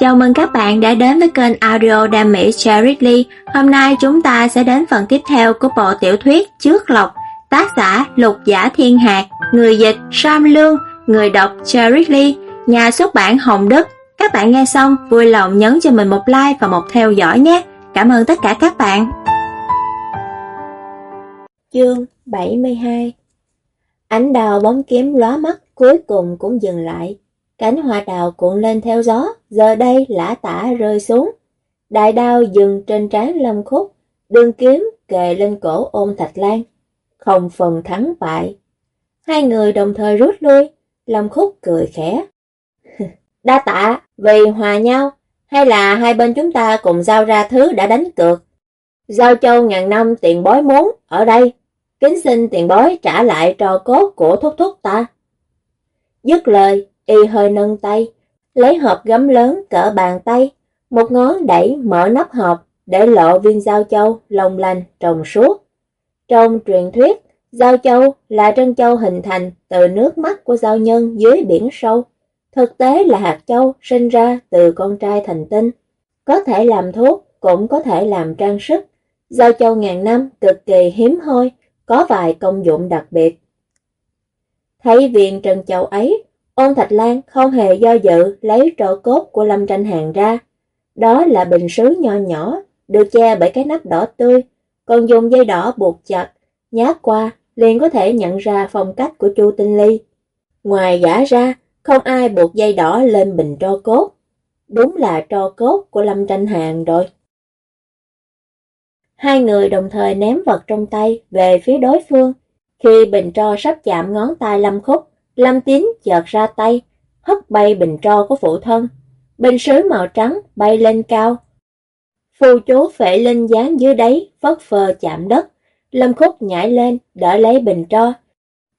Chào mừng các bạn đã đến với kênh audio Đam Mỹ Cherry Lee. Hôm nay chúng ta sẽ đến phần tiếp theo của bộ tiểu thuyết Trước Lộc, tác giả Lục Giả Thiên Hạc, người dịch Sam Lương, người đọc Cherry Lee, nhà xuất bản Hồng Đức. Các bạn nghe xong vui lòng nhấn cho mình một like và một theo dõi nhé. Cảm ơn tất cả các bạn. Chương 72 Ánh đào bóng kiếm lóa mắt cuối cùng cũng dừng lại. Cánh hoa đào cuộn lên theo gió, giờ đây lã tả rơi xuống. Đại đao dừng trên trán Lâm Khúc, đường kiếm kề lên cổ ôm Thạch Lan. Không phần thắng bại. Hai người đồng thời rút lui, Lâm Khúc cười khẽ. Đa tạ, vì hòa nhau, hay là hai bên chúng ta cùng giao ra thứ đã đánh cược. Giao châu ngàn năm tiền bối muốn, ở đây, kính xin tiền bối trả lại trò cốt của thúc thúc ta. Dứt lời, y hơi nâng tay, lấy hộp gấm lớn cỡ bàn tay, một ngón đẩy mở nắp hộp để lộ viên giao châu lồng lành trồng suốt. Trong truyền thuyết, giao châu là trân châu hình thành từ nước mắt của giao nhân dưới biển sâu. Thực tế là hạt châu sinh ra từ con trai thành tinh. Có thể làm thuốc, cũng có thể làm trang sức. Giao châu ngàn năm cực kỳ hiếm hoi, có vài công dụng đặc biệt. Thấy viên trân châu ấy, ôn thạch lan không hề do dự lấy trò cốt của Lâm Tranh Hàng ra. Đó là bình sứ nho nhỏ, được che bởi cái nắp đỏ tươi, còn dùng dây đỏ buộc chặt, nhát qua, liền có thể nhận ra phong cách của Chu Tinh Ly. Ngoài giả ra, không ai buộc dây đỏ lên bình tro cốt. Đúng là tro cốt của Lâm Tranh Hàng rồi. Hai người đồng thời ném vật trong tay về phía đối phương. Khi bình tro sắp chạm ngón tay Lâm Khúc, Lâm Tín chợt ra tay, hất bay bình tro của phụ thân. Bình sứ màu trắng bay lên cao. Phù chú phệ linh dán dưới đáy, phất phơ chạm đất. Lâm Khúc nhảy lên, đỡ lấy bình tro.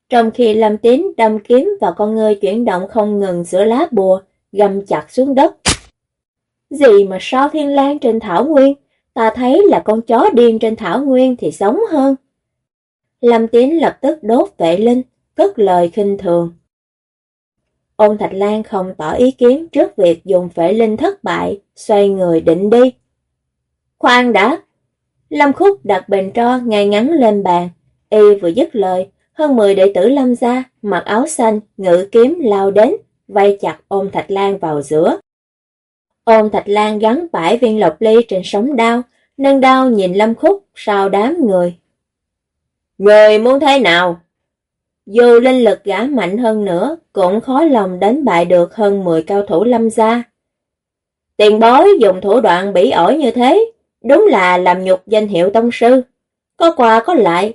Trong khi Lâm Tín đâm kiếm vào con người chuyển động không ngừng giữa lá bùa, gầm chặt xuống đất. Gì mà so thiên lang trên thảo nguyên, ta thấy là con chó điên trên thảo nguyên thì sống hơn. Lâm Tín lập tức đốt vệ linh, cất lời khinh thường. Ôn Thạch Lan không tỏ ý kiến trước việc dùng phệ linh thất bại, xoay người định đi. Khoan đã! Lâm Khúc đặt bền tro ngay ngắn lên bàn, y vừa dứt lời, hơn 10 đệ tử Lâm gia, mặc áo xanh, ngự kiếm lao đến, vây chặt ôm Thạch Lan vào giữa. Ôm Thạch Lan gắn bãi viên lộc ly trên sống đao, nâng đao nhìn Lâm Khúc sau đám người. Người muốn thế nào? Dù linh lực gã mạnh hơn nữa, cũng khó lòng đánh bại được hơn 10 cao thủ lâm gia. Tiền bối dùng thủ đoạn bỉ ổi như thế, đúng là làm nhục danh hiệu tông sư. Có quà có lại,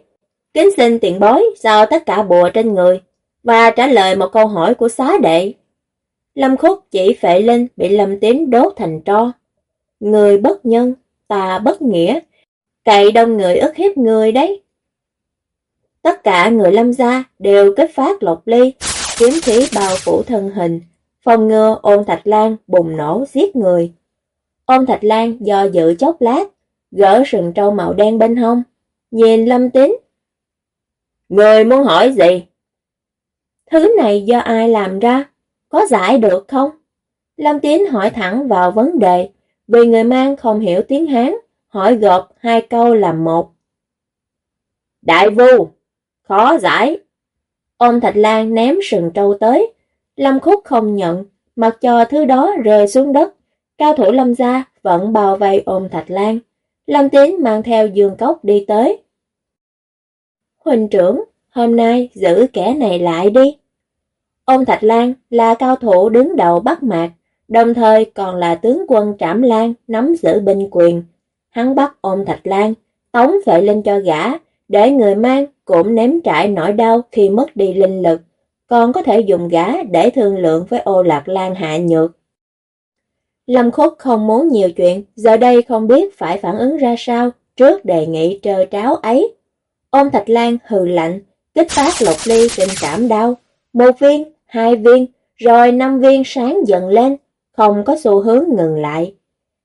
kính xin tiền bối giao tất cả bùa trên người, và trả lời một câu hỏi của xá đệ. Lâm khúc chỉ phệ linh bị lâm tím đốt thành tro. Người bất nhân, ta bất nghĩa, cậy đông người ức hiếp người đấy. Tất cả người lâm gia đều kết phát lộc ly, kiếm khí bao phủ thân hình, phòng ngừa ôn thạch lan bùng nổ giết người. Ôn thạch lan do dự chốc lát, gỡ sừng trâu màu đen bên hông, nhìn lâm tín. Người muốn hỏi gì? Thứ này do ai làm ra? Có giải được không? Lâm Tín hỏi thẳng vào vấn đề, vì người mang không hiểu tiếng Hán, hỏi gộp hai câu làm một. Đại vu, khó giải. Ôm Thạch Lan ném sừng trâu tới, Lâm Khúc không nhận, mặc cho thứ đó rơi xuống đất. Cao thủ Lâm gia vẫn bao vây ôm Thạch Lan. Lâm Tín mang theo giường cốc đi tới. Huỳnh trưởng, hôm nay giữ kẻ này lại đi. Ông Thạch Lan là cao thủ đứng đầu Bắc Mạc, đồng thời còn là tướng quân Trảm Lan nắm giữ binh quyền. Hắn bắt ôm Thạch Lan, tống vệ lên cho gã, để người mang cũng ném trải nỗi đau khi mất đi linh lực, còn có thể dùng gã để thương lượng với ô lạc lan hạ nhược. Lâm Khúc không muốn nhiều chuyện, giờ đây không biết phải phản ứng ra sao trước đề nghị trơ tráo ấy. Ôm Thạch Lan hừ lạnh, kích phát lục ly tình cảm đau. Một viên, hai viên, rồi năm viên sáng dần lên, không có xu hướng ngừng lại.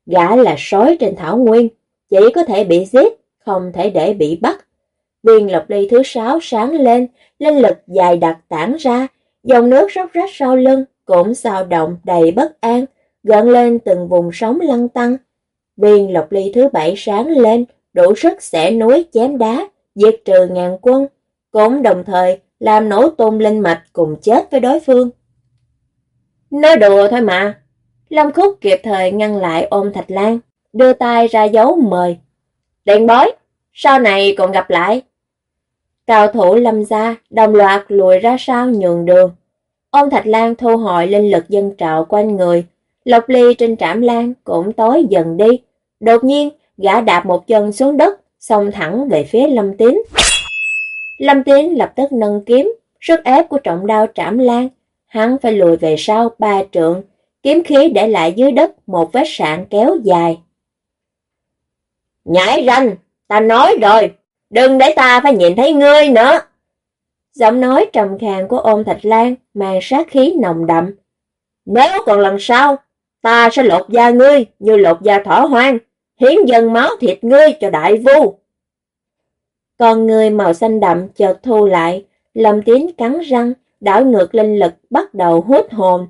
Gã là sói trên thảo nguyên, chỉ có thể bị giết, không thể để bị bắt. Viên lộc ly thứ sáu sáng lên, linh lực dài đặc tản ra, dòng nước róc rách sau lưng cũng sao động đầy bất an, gợn lên từng vùng sóng lăn tăng. Viên lộc ly thứ bảy sáng lên, đủ sức xẻ núi chém đá, diệt trừ ngàn quân, cũng đồng thời làm nổ tung linh mạch cùng chết với đối phương. Nói đùa thôi mà. Lâm Khúc kịp thời ngăn lại ôm Thạch Lan, đưa tay ra dấu mời. Đèn bói, sau này còn gặp lại. Cao thủ lâm gia đồng loạt lùi ra sau nhường đường. Ôn Thạch Lan thu hồi linh lực dân trạo quanh người. Lộc ly trên trảm lan cũng tối dần đi. Đột nhiên, gã đạp một chân xuống đất, xông thẳng về phía Lâm Tín. Lâm Tín lập tức nâng kiếm, sức ép của trọng đao trảm lan. Hắn phải lùi về sau ba trượng, kiếm khí để lại dưới đất một vết sạn kéo dài. Nhảy ranh, ta nói rồi, đừng để ta phải nhìn thấy ngươi nữa. Giọng nói trầm khàn của ôn thạch lan mang sát khí nồng đậm. Nếu còn lần sau, ta sẽ lột da ngươi như lột da thỏ hoang, hiến dần máu thịt ngươi cho đại vu. Còn người màu xanh đậm chợt thu lại, lầm tín cắn răng, đảo ngược linh lực bắt đầu hút hồn.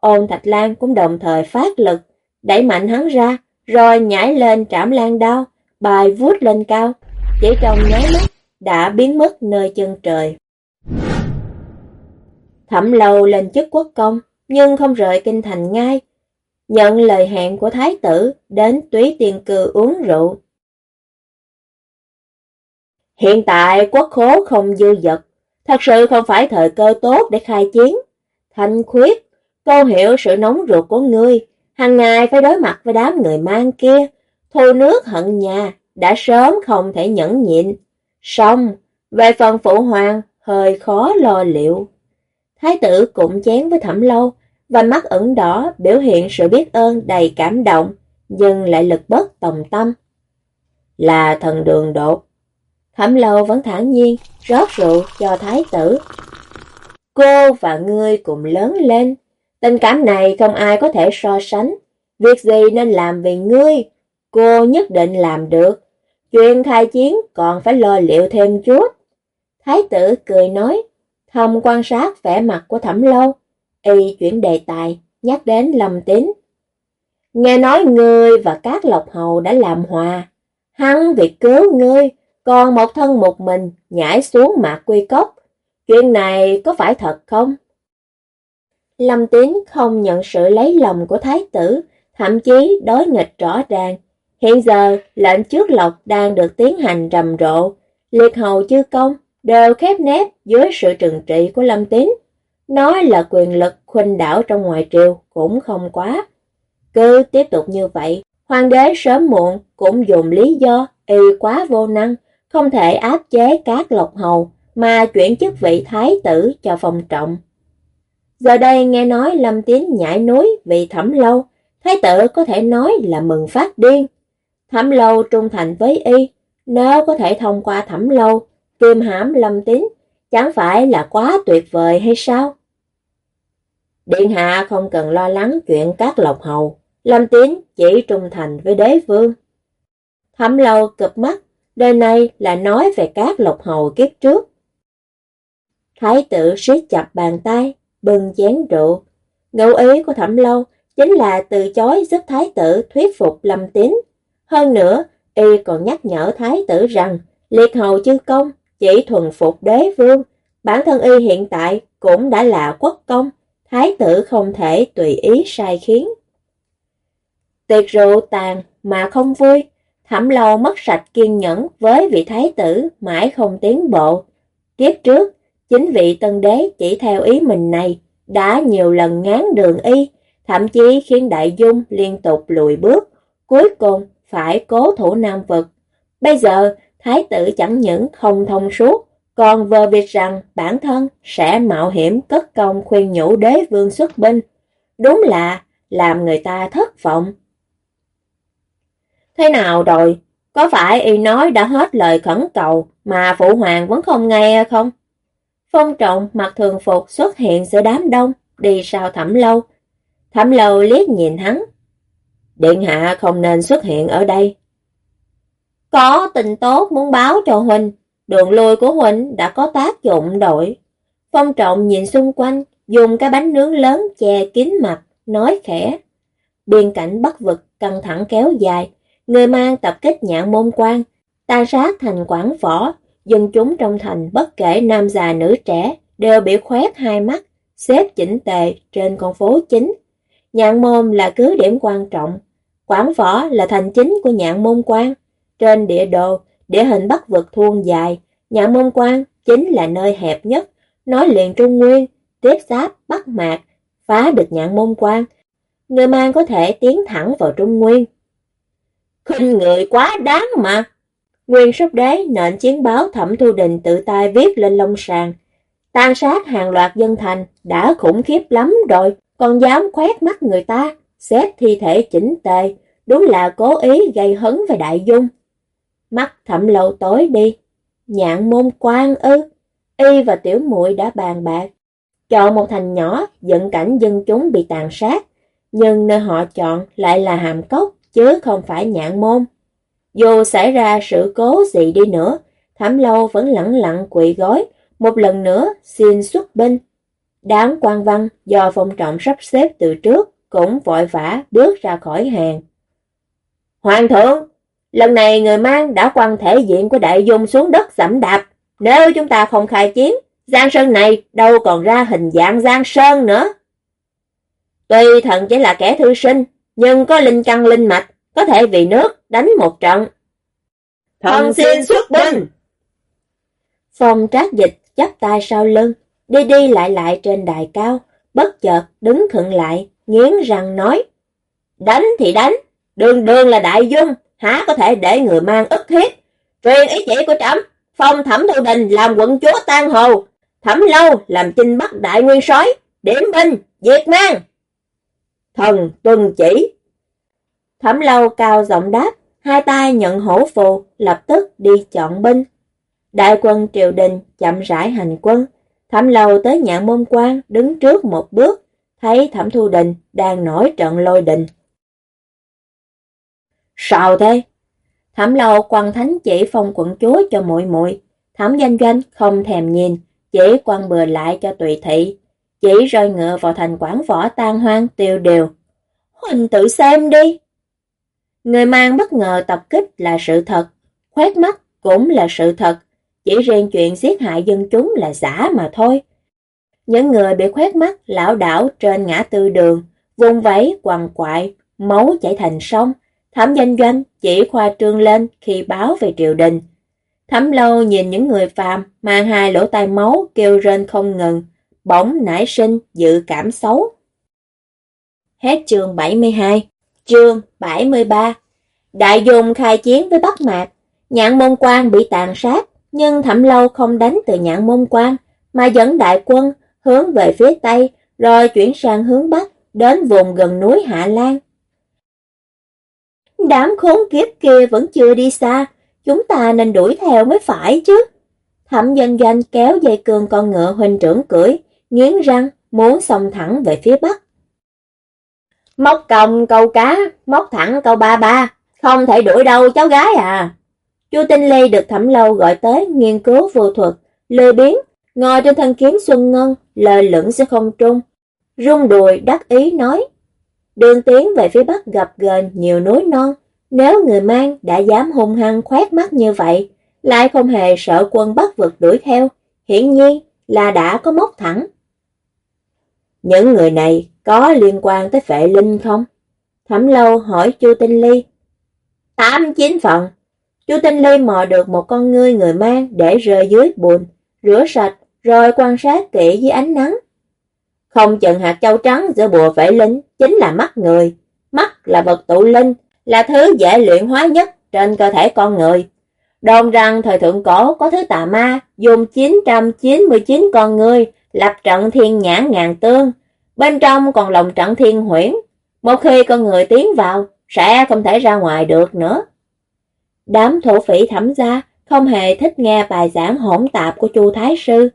Ôn Thạch Lan cũng đồng thời phát lực, đẩy mạnh hắn ra, rồi nhảy lên trảm lan đao, bài vuốt lên cao, chỉ trong nháy mắt đã biến mất nơi chân trời. Thẩm lâu lên chức quốc công, nhưng không rời kinh thành ngay. Nhận lời hẹn của thái tử đến túy tiền cư uống rượu. Hiện tại quốc khố không dư dật, thật sự không phải thời cơ tốt để khai chiến. Thanh khuyết, cô hiểu sự nóng ruột của ngươi, hàng ngày phải đối mặt với đám người mang kia, thù nước hận nhà, đã sớm không thể nhẫn nhịn. Xong, về phần phụ hoàng, hơi khó lo liệu. Thái tử cũng chén với thẩm lâu, và mắt ẩn đỏ biểu hiện sự biết ơn đầy cảm động, nhưng lại lực bất tòng tâm. Là thần đường đột. Thẩm lâu vẫn thản nhiên, rót rượu cho thái tử. Cô và ngươi cùng lớn lên, tình cảm này không ai có thể so sánh. Việc gì nên làm vì ngươi, cô nhất định làm được. Chuyện khai chiến còn phải lo liệu thêm chút. Thái tử cười nói, thông quan sát vẻ mặt của thẩm lâu, y chuyển đề tài, nhắc đến lầm tín. Nghe nói ngươi và các lộc hầu đã làm hòa, hắn việc cứu ngươi, còn một thân một mình nhảy xuống mạc quy cốc. Chuyện này có phải thật không? Lâm Tín không nhận sự lấy lòng của thái tử, thậm chí đối nghịch rõ ràng. Hiện giờ, lệnh trước lộc đang được tiến hành rầm rộ, liệt hầu chư công đều khép nép dưới sự trừng trị của Lâm Tín. Nói là quyền lực khuynh đảo trong ngoài triều cũng không quá. Cứ tiếp tục như vậy, hoàng đế sớm muộn cũng dùng lý do y quá vô năng, không thể áp chế các lộc hầu mà chuyển chức vị thái tử cho phòng trọng. Giờ đây nghe nói Lâm Tín nhảy núi vì thẩm lâu, thái tử có thể nói là mừng phát điên. Thẩm lâu trung thành với y, nếu có thể thông qua thẩm lâu, kiềm hãm Lâm Tín, chẳng phải là quá tuyệt vời hay sao? Điện hạ không cần lo lắng chuyện các lộc hầu, Lâm Tín chỉ trung thành với đế vương. Thẩm lâu cực mắt, Đời này là nói về các lộc hầu kiếp trước. Thái tử siết chặt bàn tay, bưng chén rượu. Ngẫu ý của thẩm lâu chính là từ chối giúp thái tử thuyết phục lâm tín. Hơn nữa, y còn nhắc nhở thái tử rằng liệt hầu chư công chỉ thuần phục đế vương. Bản thân y hiện tại cũng đã là quốc công, thái tử không thể tùy ý sai khiến. Tiệc rượu tàn mà không vui, Thẩm lâu mất sạch kiên nhẫn với vị thái tử mãi không tiến bộ. Kiếp trước, chính vị tân đế chỉ theo ý mình này đã nhiều lần ngán đường y, thậm chí khiến đại dung liên tục lùi bước, cuối cùng phải cố thủ nam vực. Bây giờ, thái tử chẳng những không thông suốt, còn vờ việc rằng bản thân sẽ mạo hiểm cất công khuyên nhủ đế vương xuất binh. Đúng là làm người ta thất vọng. Thế nào rồi? Có phải y nói đã hết lời khẩn cầu mà phụ hoàng vẫn không nghe không? Phong trọng mặc thường phục xuất hiện giữa đám đông, đi sau thẩm lâu. Thẩm lâu liếc nhìn hắn. Điện hạ không nên xuất hiện ở đây. Có tình tốt muốn báo cho Huynh, đường lui của Huynh đã có tác dụng đổi. Phong trọng nhìn xung quanh, dùng cái bánh nướng lớn che kín mặt, nói khẽ. biên cảnh Bắc vực căng thẳng kéo dài, người mang tập kích nhạn môn quan, tàn sát thành quảng võ, dân chúng trong thành bất kể nam già nữ trẻ đều bị khoét hai mắt, xếp chỉnh tề trên con phố chính. Nhạn môn là cứ điểm quan trọng, quảng võ là thành chính của nhạn môn quan. Trên địa đồ, địa hình bắc vực thuôn dài, nhạn môn quan chính là nơi hẹp nhất, nói liền Trung Nguyên, tiếp giáp Bắc Mạc, phá được nhạn môn quan. Người mang có thể tiến thẳng vào Trung Nguyên. Khinh người quá đáng mà! Nguyên sóc đế nện chiến báo thẩm thu đình tự tay viết lên lông sàn. Tàn sát hàng loạt dân thành đã khủng khiếp lắm rồi, còn dám khoét mắt người ta, xếp thi thể chỉnh tề, đúng là cố ý gây hấn về đại dung. Mắt thẩm lâu tối đi, nhạn môn quan ư, y và tiểu muội đã bàn bạc. Chọn một thành nhỏ, dẫn cảnh dân chúng bị tàn sát, nhưng nơi họ chọn lại là hàm cốc, chứ không phải nhạn môn. Dù xảy ra sự cố gì đi nữa, Thẩm Lâu vẫn lặng lặng quỵ gối, một lần nữa xin xuất binh. Đáng quan văn do phong trọng sắp xếp từ trước cũng vội vã bước ra khỏi hàng. Hoàng thượng, lần này người mang đã quăng thể diện của đại dung xuống đất dẫm đạp. Nếu chúng ta không khai chiến, Giang Sơn này đâu còn ra hình dạng Giang Sơn nữa. Tuy thần chỉ là kẻ thư sinh, nhưng có linh căn linh mạch, có thể vì nước đánh một trận. Thần xin xuất binh! Phong trác dịch chắp tay sau lưng, đi đi lại lại trên đài cao, bất chợt đứng khựng lại, nghiến răng nói. Đánh thì đánh, đường đường là đại dung, há có thể để người mang ức hiếp. Truyền ý chỉ của trẫm phong thẩm thu đình làm quận chúa tan hồ, thẩm lâu làm chinh bắc đại nguyên sói điểm binh, diệt mang. Thần tuân chỉ. Thẩm lâu cao giọng đáp, hai tay nhận hổ phù, lập tức đi chọn binh. Đại quân triều đình chậm rãi hành quân, thẩm lâu tới nhạn môn quan đứng trước một bước, thấy thẩm thu đình đang nổi trận lôi đình. Sao thế? Thẩm lâu quan thánh chỉ phong quận chúa cho muội muội thẩm danh doanh không thèm nhìn, chỉ quan bừa lại cho tùy thị, chỉ rơi ngựa vào thành quảng võ tan hoang tiêu đều. Huỳnh tự xem đi! Người mang bất ngờ tập kích là sự thật, khoét mắt cũng là sự thật, chỉ riêng chuyện giết hại dân chúng là giả mà thôi. Những người bị khoét mắt lão đảo trên ngã tư đường, vùng váy quằn quại, máu chảy thành sông, thẩm danh doanh chỉ khoa trương lên khi báo về triều đình. Thẩm lâu nhìn những người phàm mang hai lỗ tai máu kêu rên không ngừng, bỗng nảy sinh dự cảm xấu. Hết chương 72 Chương 73 Đại dùng khai chiến với Bắc Mạc, nhạn môn quan bị tàn sát, nhưng thẩm lâu không đánh từ nhạn môn quan, mà dẫn đại quân hướng về phía Tây, rồi chuyển sang hướng Bắc, đến vùng gần núi Hạ Lan. Đám khốn kiếp kia vẫn chưa đi xa, chúng ta nên đuổi theo mới phải chứ. Thẩm doanh doanh kéo dây cương con ngựa huynh trưởng cưỡi, nghiến răng, muốn xông thẳng về phía Bắc. Móc còng câu cá, móc thẳng câu ba ba, không thể đuổi đâu cháu gái à. Chu Tinh Ly được Thẩm Lâu gọi tới nghiên cứu vô thuật, lười biến, ngồi trên thân kiếm Xuân Ngân, lờ lửng sẽ không trung. Rung đùi đắc ý nói, đường tiến về phía Bắc gặp gần nhiều núi non, nếu người mang đã dám hung hăng khoét mắt như vậy, lại không hề sợ quân Bắc vực đuổi theo, hiển nhiên là đã có mốc thẳng. Những người này có liên quan tới phệ linh không? Thẩm lâu hỏi Chu Tinh Ly. Tám chín phần. Chu Tinh Ly mò được một con ngươi người mang để rơi dưới bùn, rửa sạch, rồi quan sát kỹ dưới ánh nắng. Không chừng hạt châu trắng giữa bùa phệ linh chính là mắt người. Mắt là vật tụ linh, là thứ dễ luyện hóa nhất trên cơ thể con người. Đồn rằng thời thượng cổ có thứ tà ma dùng 999 con người lập trận thiên nhãn ngàn tương, bên trong còn lòng trận thiên huyễn. Một khi con người tiến vào, sẽ không thể ra ngoài được nữa. Đám thổ phỉ thẩm gia không hề thích nghe bài giảng hỗn tạp của Chu Thái Sư.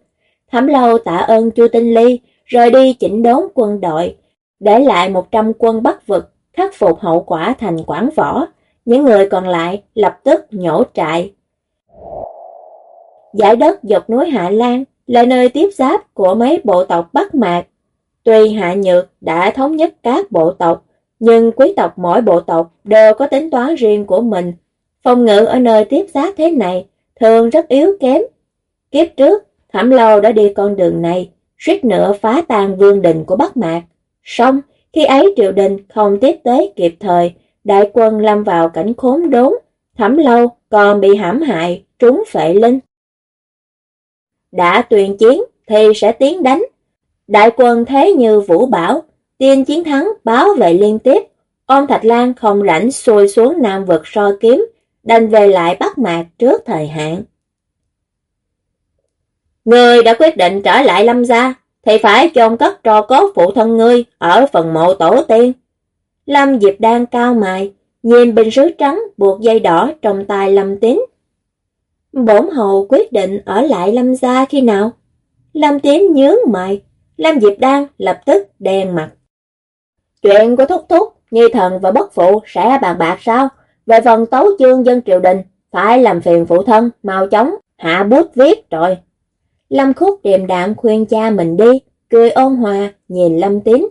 Thẩm lâu tạ ơn Chu Tinh Ly, rồi đi chỉnh đốn quân đội, để lại 100 quân bắc vực khắc phục hậu quả thành Quảng võ, những người còn lại lập tức nhổ trại. Giải đất dọc núi Hạ Lan là nơi tiếp giáp của mấy bộ tộc Bắc Mạc. Tuy Hạ Nhược đã thống nhất các bộ tộc, Nhưng quý tộc mỗi bộ tộc đều có tính toán riêng của mình. Phòng ngự ở nơi tiếp giáp thế này thường rất yếu kém. Kiếp trước, Thảm Lâu đã đi con đường này, suýt nữa phá tan vương đình của Bắc Mạc. Xong, khi ấy triều đình không tiếp tế kịp thời, đại quân lâm vào cảnh khốn đốn, Thẩm Lâu còn bị hãm hại, trúng phệ linh. Đã tuyên chiến thì sẽ tiến đánh. Đại quân thế như vũ bảo, tiên chiến thắng báo vệ liên tiếp. Ông Thạch Lan không rảnh xuôi xuống Nam vực so kiếm, đành về lại Bắc Mạc trước thời hạn. Ngươi đã quyết định trở lại Lâm gia, thì phải chôn cất trò cốt phụ thân ngươi ở phần mộ tổ tiên. Lâm Diệp đang cao mài, nhìn bình sứ trắng buộc dây đỏ trong tay Lâm Tín. Bổn hầu quyết định ở lại Lâm gia khi nào? Lâm Tín nhướng mày, Lâm Diệp Đan lập tức đen mặt. Chuyện của Thúc Thúc, Nhi Thần và Bất Phụ sẽ bàn bạc sao? Về phần tấu chương dân triều đình, phải làm phiền phụ thân, mau chóng, hạ bút viết rồi. Lâm Khúc điềm đạm khuyên cha mình đi, cười ôn hòa, nhìn Lâm Tín.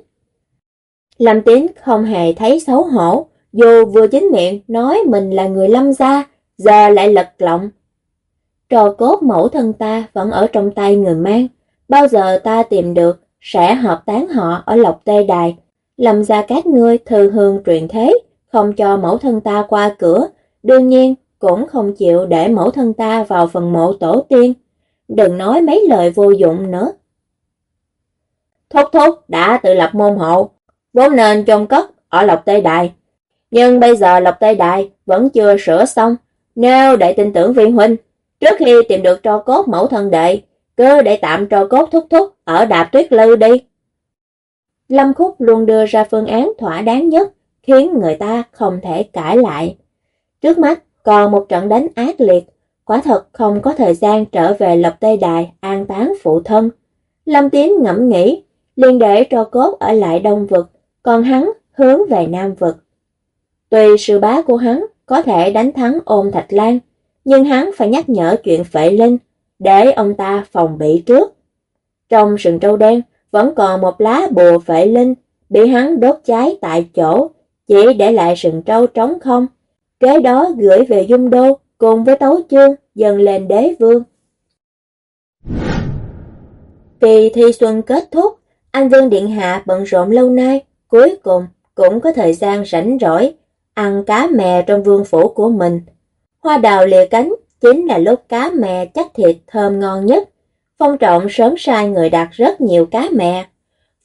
Lâm Tín không hề thấy xấu hổ, dù vừa chính miệng nói mình là người lâm gia, giờ lại lật lọng. Trò cốt mẫu thân ta vẫn ở trong tay người mang, bao giờ ta tìm được, sẽ hợp tán họ ở Lộc Tê Đài. Lâm gia các ngươi thư hương truyền thế, không cho mẫu thân ta qua cửa, đương nhiên cũng không chịu để mẫu thân ta vào phần mộ tổ tiên. Đừng nói mấy lời vô dụng nữa. Thúc thúc đã tự lập môn hộ, vốn nên chôn cất ở Lộc Tây Đài. Nhưng bây giờ Lộc Tây Đài vẫn chưa sửa xong, nếu đại tin tưởng viên huynh, trước khi tìm được tro cốt mẫu thân đệ, cứ để tạm tro cốt thúc thúc ở đạp tuyết lư đi. Lâm Khúc luôn đưa ra phương án thỏa đáng nhất, khiến người ta không thể cãi lại. Trước mắt còn một trận đánh ác liệt, quả thật không có thời gian trở về lập Tây Đài an táng phụ thân. Lâm Tiến ngẫm nghĩ, liền để cho cốt ở lại Đông Vực, còn hắn hướng về Nam Vực. Tuy sư bá của hắn có thể đánh thắng ôn Thạch Lan, nhưng hắn phải nhắc nhở chuyện phệ linh, để ông ta phòng bị trước. Trong sừng trâu đen vẫn còn một lá bùa phệ linh, bị hắn đốt cháy tại chỗ, chỉ để lại sừng trâu trống không. Kế đó gửi về Dung Đô cùng với tấu chương dần lên đế vương. Kỳ thi xuân kết thúc, anh Vương Điện Hạ bận rộn lâu nay, cuối cùng cũng có thời gian rảnh rỗi, ăn cá mè trong vương phủ của mình. Hoa đào lìa cánh chính là lúc cá mè chắc thịt thơm ngon nhất. Phong trọng sớm sai người đặt rất nhiều cá mè.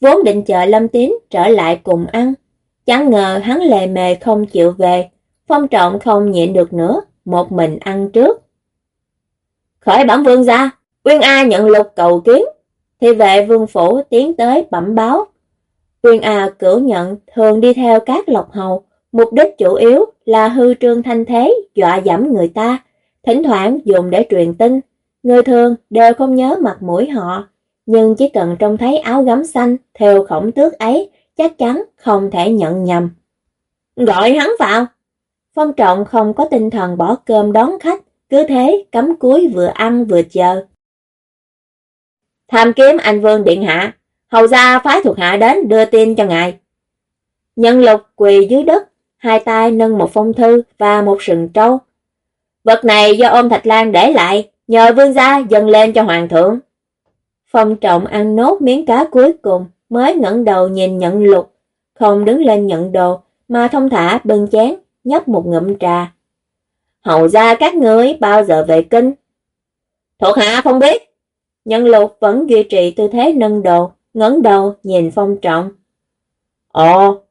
Vốn định chờ Lâm Tín trở lại cùng ăn. Chẳng ngờ hắn lề mề không chịu về. Phong trọng không nhịn được nữa, một mình ăn trước. Khởi bẩm vương ra, Uyên A nhận lục cầu kiến. Thì vệ vương phủ tiến tới bẩm báo. Uyên A cửu nhận thường đi theo các lộc hầu, mục đích chủ yếu là hư trương thanh thế, dọa dẫm người ta, thỉnh thoảng dùng để truyền tin. Người thường đều không nhớ mặt mũi họ, nhưng chỉ cần trông thấy áo gấm xanh theo khổng tước ấy, chắc chắn không thể nhận nhầm. Gọi hắn vào. Phong trọng không có tinh thần bỏ cơm đón khách, cứ thế cắm cúi vừa ăn vừa chờ. Tham kiếm anh Vương Điện Hạ, hầu ra phái thuộc hạ đến đưa tin cho ngài. Nhân lục quỳ dưới đất, hai tay nâng một phong thư và một sừng trâu. Vật này do ôm Thạch Lan để lại, nhờ vương gia dâng lên cho hoàng thượng. Phong trọng ăn nốt miếng cá cuối cùng, mới ngẩng đầu nhìn nhận lục, không đứng lên nhận đồ, mà thông thả bưng chén, nhấp một ngụm trà. Hầu ra các ngươi bao giờ về kinh? Thuộc hạ không biết. Nhân lục vẫn duy trì tư thế nâng đồ, ngẩng đầu nhìn phong trọng. Ồ,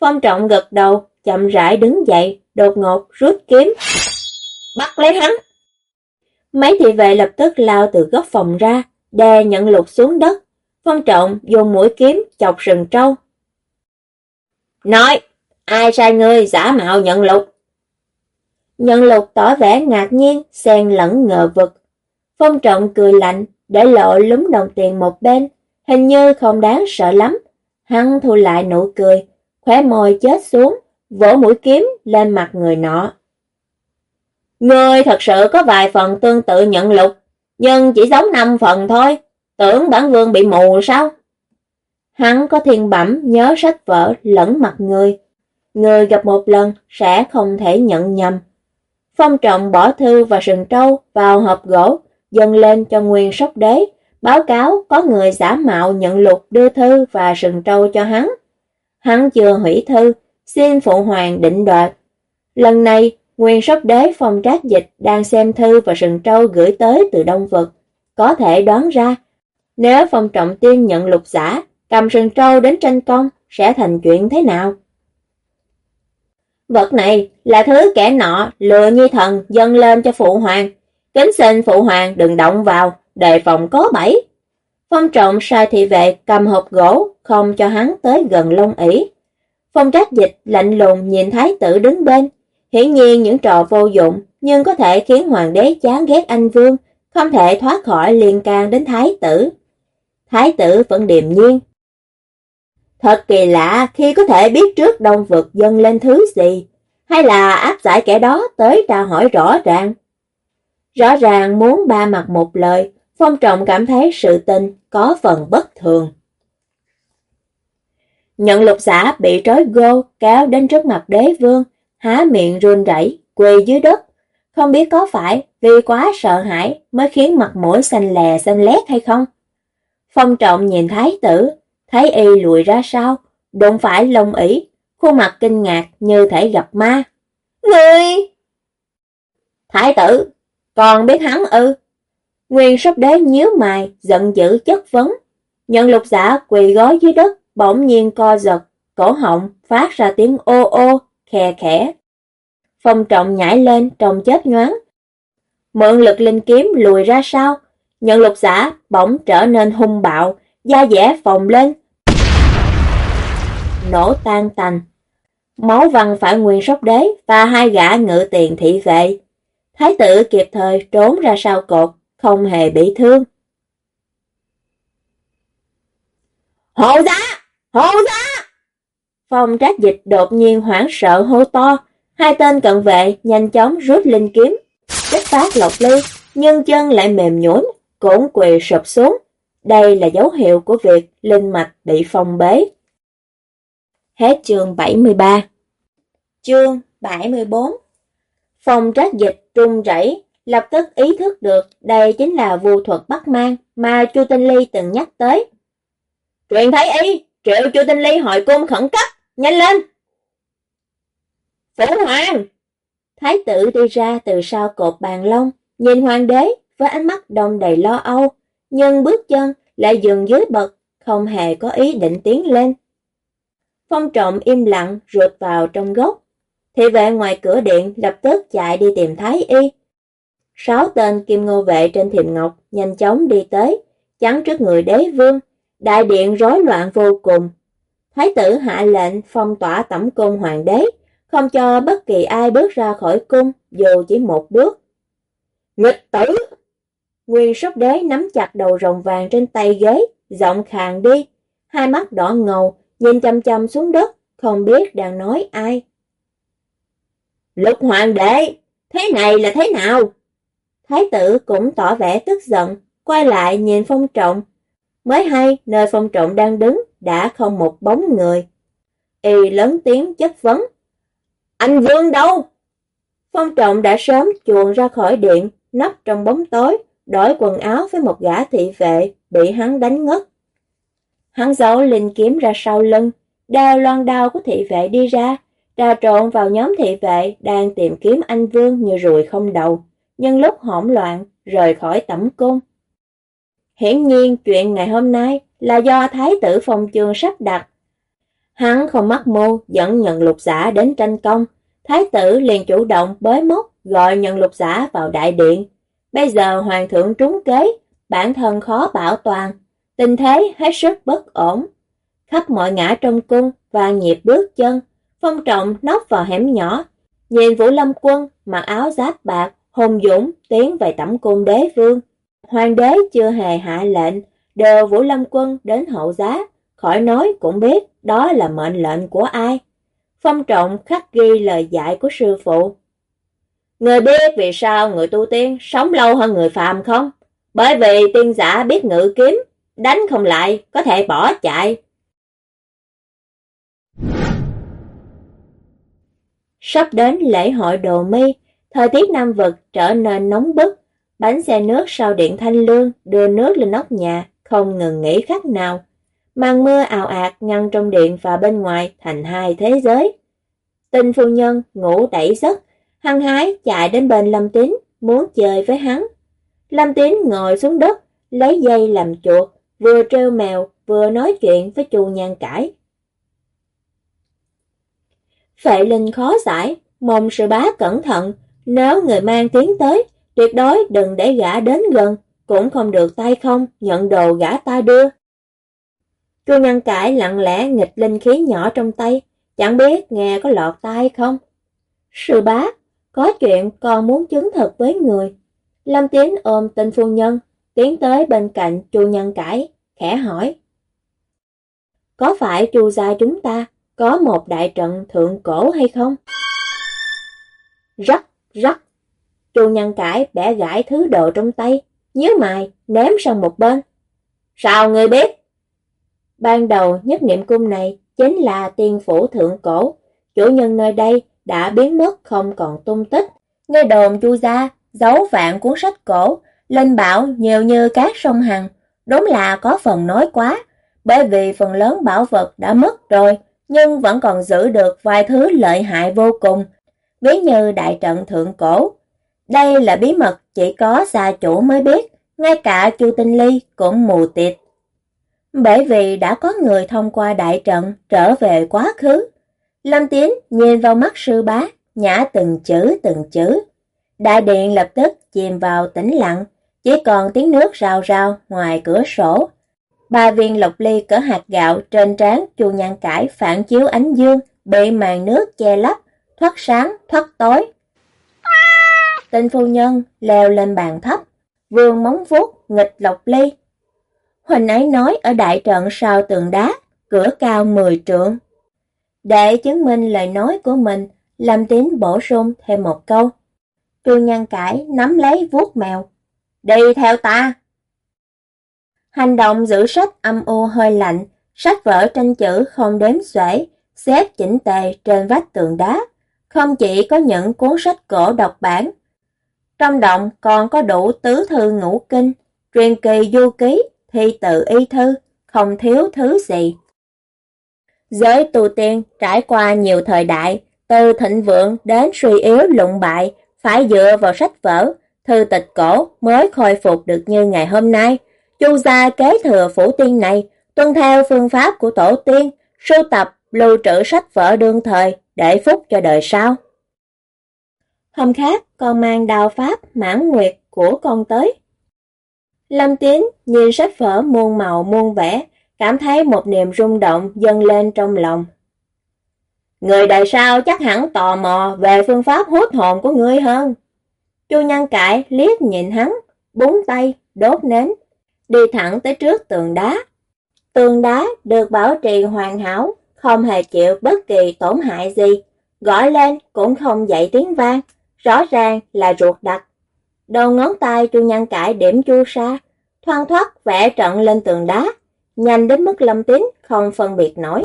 phong trọng gật đầu, chậm rãi đứng dậy, đột ngột rút kiếm. Bắt lấy hắn. Mấy thị vệ lập tức lao từ góc phòng ra, đè nhận lục xuống đất. Phong trọng dùng mũi kiếm chọc sừng trâu. Nói, ai sai ngươi giả mạo nhận lục? Nhận lục tỏ vẻ ngạc nhiên, xen lẫn ngờ vực. Phong trọng cười lạnh, để lộ lúm đồng tiền một bên, hình như không đáng sợ lắm. Hắn thu lại nụ cười, khóe môi chết xuống, vỗ mũi kiếm lên mặt người nọ. Ngươi thật sự có vài phần tương tự nhận lục, nhưng chỉ giống năm phần thôi, tưởng bản vương bị mù sao? Hắn có thiên bẩm nhớ sách vở lẫn mặt người, người gặp một lần sẽ không thể nhận nhầm. Phong trọng bỏ thư và sừng trâu vào hộp gỗ, dâng lên cho nguyên sóc đế, báo cáo có người giả mạo nhận lục đưa thư và sừng trâu cho hắn. Hắn chưa hủy thư, xin phụ hoàng định đoạt. Lần này, nguyên sóc đế phong trác dịch đang xem thư và sừng trâu gửi tới từ Đông Vực. Có thể đoán ra, nếu phong trọng tiên nhận lục giả, cầm sừng trâu đến tranh công, sẽ thành chuyện thế nào? Vật này là thứ kẻ nọ lừa nhi thần dâng lên cho phụ hoàng. Kính xin phụ hoàng đừng động vào, đề phòng có bẫy. Phong trọng sai thị vệ cầm hộp gỗ, không cho hắn tới gần lông ỉ. Phong trác dịch lạnh lùng nhìn thái tử đứng bên. Hiển nhiên những trò vô dụng, nhưng có thể khiến hoàng đế chán ghét anh vương, không thể thoát khỏi liên can đến thái tử. Thái tử vẫn điềm nhiên. Thật kỳ lạ khi có thể biết trước đông vực dâng lên thứ gì, hay là áp giải kẻ đó tới tra hỏi rõ ràng. Rõ ràng muốn ba mặt một lời, Phong Trọng cảm thấy sự tình có phần bất thường. Nhận lục giả bị trói gô kéo đến trước mặt đế vương, há miệng run rẩy quỳ dưới đất. Không biết có phải vì quá sợ hãi mới khiến mặt mũi xanh lè xanh lét hay không? Phong trọng nhìn thái tử, thấy y lùi ra sau, đụng phải lông ỉ, khuôn mặt kinh ngạc như thể gặp ma. Ngươi! Thái tử, còn biết hắn ư? Nguyên sắp đế nhíu mày, giận dữ chất vấn. Nhận lục giả quỳ gói dưới đất, bỗng nhiên co giật, cổ họng phát ra tiếng ô ô, khè khẽ. Phong trọng nhảy lên trong chết nhoáng. Mượn lực linh kiếm lùi ra sau, nhận lục giả bỗng trở nên hung bạo, da dẻ phồng lên. Nổ tan tành. Máu văng phải nguyên sóc đế và hai gã ngự tiền thị vệ. Thái tử kịp thời trốn ra sau cột, không hề bị thương. Hộ giá! Hộ giá! Phong trác dịch đột nhiên hoảng sợ hô to, hai tên cận vệ nhanh chóng rút linh kiếm, kích phát lộc ly, nhưng chân lại mềm nhũn, cũng quỳ sụp xuống. Đây là dấu hiệu của việc linh mạch bị phong bế. Hết chương 73 Chương 74 Phòng trác dịch trung rẩy lập tức ý thức được đây chính là vu thuật bắt mang mà Chu Tinh Ly từng nhắc tới. Truyền thấy y, triệu Chu Tinh Ly hỏi cung khẩn cấp, nhanh lên! Phủ hoàng! Thái tử đi ra từ sau cột bàn lông, nhìn hoàng đế với ánh mắt đông đầy lo âu, nhưng bước chân lại dừng dưới bậc, không hề có ý định tiến lên. Phong trọng im lặng rụt vào trong gốc. Thị vệ ngoài cửa điện lập tức chạy đi tìm Thái y. Sáu tên kim ngô vệ trên thiềm ngọc nhanh chóng đi tới, chắn trước người đế vương. Đại điện rối loạn vô cùng. Thái tử hạ lệnh phong tỏa tẩm cung hoàng đế, không cho bất kỳ ai bước ra khỏi cung dù chỉ một bước. Nghịch tử! Nguyên sóc đế nắm chặt đầu rồng vàng trên tay ghế, giọng khàn đi, hai mắt đỏ ngầu, nhìn chăm chăm xuống đất, không biết đang nói ai. Lục hoàng đế, thế này là thế nào? Thái tử cũng tỏ vẻ tức giận, quay lại nhìn phong trọng. Mới hay, nơi phong trọng đang đứng, đã không một bóng người. Y lớn tiếng chất vấn. Anh Vương đâu? Phong trọng đã sớm chuồn ra khỏi điện, nấp trong bóng tối, đổi quần áo với một gã thị vệ, bị hắn đánh ngất. Hắn giấu linh kiếm ra sau lưng, đeo loan đao của thị vệ đi ra, trà trộn vào nhóm thị vệ đang tìm kiếm anh Vương như ruồi không đầu, nhưng lúc hỗn loạn, rời khỏi tẩm cung. Hiển nhiên chuyện ngày hôm nay là do Thái tử phòng trường sắp đặt. Hắn không mắc mưu dẫn nhận lục giả đến tranh công, Thái tử liền chủ động bới móc gọi nhận lục giả vào đại điện. Bây giờ hoàng thượng trúng kế, bản thân khó bảo toàn, tình thế hết sức bất ổn. Khắp mọi ngã trong cung và nhịp bước chân, phong trọng nóc vào hẻm nhỏ, nhìn Vũ Lâm quân mặc áo giáp bạc, hùng dũng tiến về tẩm cung đế vương. Hoàng đế chưa hề hạ lệnh, đều Vũ Lâm quân đến hậu giá, khỏi nói cũng biết đó là mệnh lệnh của ai. Phong trọng khắc ghi lời dạy của sư phụ. Người biết vì sao người tu tiên sống lâu hơn người phàm không? Bởi vì tiên giả biết ngự kiếm, đánh không lại, có thể bỏ chạy. Sắp đến lễ hội đồ mi, thời tiết Nam Vực trở nên nóng bức. Bánh xe nước sau điện thanh lương đưa nước lên nóc nhà, không ngừng nghỉ khắc nào. Màn mưa ào ạt ngăn trong điện và bên ngoài thành hai thế giới. Tinh phu nhân ngủ đẩy giấc, hăng hái chạy đến bên Lâm Tín, muốn chơi với hắn. Lâm Tín ngồi xuống đất, lấy dây làm chuột, vừa treo mèo, vừa nói chuyện với chu nhan cải. Phệ linh khó giải, mong sư bá cẩn thận, nếu người mang tiến tới, tuyệt đối đừng để gã đến gần, cũng không được tay không nhận đồ gã ta đưa. Chu nhân cải lặng lẽ nghịch linh khí nhỏ trong tay, chẳng biết nghe có lọt tai không. Sư bá, có chuyện còn muốn chứng thực với người. Lâm Tiến ôm tên phu nhân, tiến tới bên cạnh chu nhân cải, khẽ hỏi. Có phải chu gia chúng ta có một đại trận thượng cổ hay không? Rắc, rắc. Chu nhân cải bẻ gãi thứ đồ trong tay, nhớ mày, ném sang một bên. Sao ngươi biết? Ban đầu nhất niệm cung này chính là tiên phủ thượng cổ, chủ nhân nơi đây đã biến mất không còn tung tích. Nghe đồn chu gia giấu vạn cuốn sách cổ, lên bảo nhiều như cát sông Hằng, đúng là có phần nói quá, bởi vì phần lớn bảo vật đã mất rồi, nhưng vẫn còn giữ được vài thứ lợi hại vô cùng, ví như đại trận thượng cổ. Đây là bí mật chỉ có gia chủ mới biết, ngay cả Chu Tinh Ly cũng mù tịt. Bởi vì đã có người thông qua đại trận trở về quá khứ. Lâm Tiến nhìn vào mắt sư bá, nhả từng chữ từng chữ. Đại điện lập tức chìm vào tĩnh lặng, chỉ còn tiếng nước rào rào ngoài cửa sổ. Ba viên lộc ly cỡ hạt gạo trên trán chu nhan cải phản chiếu ánh dương, bị màn nước che lấp, thoát sáng, thoát tối. Tên phu nhân leo lên bàn thấp, vương móng vuốt nghịch lộc ly. Huỳnh ấy nói ở đại trận sau tường đá, cửa cao 10 trượng. Để chứng minh lời nói của mình, Lâm Tín bổ sung thêm một câu. Trương Nhân Cải nắm lấy vuốt mèo. Đi theo ta! Hành động giữ sách âm u hơi lạnh, sách vở tranh chữ không đếm xuể, xếp chỉnh tề trên vách tường đá. Không chỉ có những cuốn sách cổ độc bản. Trong động còn có đủ tứ thư ngũ kinh, truyền kỳ du ký, thi tự y thư, không thiếu thứ gì. Giới tu tiên trải qua nhiều thời đại, từ thịnh vượng đến suy yếu lụng bại, phải dựa vào sách vở, thư tịch cổ mới khôi phục được như ngày hôm nay. Chu gia kế thừa phủ tiên này, tuân theo phương pháp của tổ tiên, sưu tập, lưu trữ sách vở đương thời để phúc cho đời sau. Hôm khác, con mang đào pháp mãn nguyệt của con tới. Lâm Tiến nhìn sách vở muôn màu muôn vẻ, cảm thấy một niềm rung động dâng lên trong lòng. Người đời sau chắc hẳn tò mò về phương pháp hút hồn của ngươi hơn. Chu Nhân Cải liếc nhìn hắn, búng tay, đốt nến, đi thẳng tới trước tường đá. Tường đá được bảo trì hoàn hảo, không hề chịu bất kỳ tổn hại gì, gõ lên cũng không dậy tiếng vang, rõ ràng là ruột đặc. Đầu ngón tay Chu Nhân Cải điểm chu sa, thoang thoát vẽ trận lên tường đá, nhanh đến mức lâm tín không phân biệt nổi.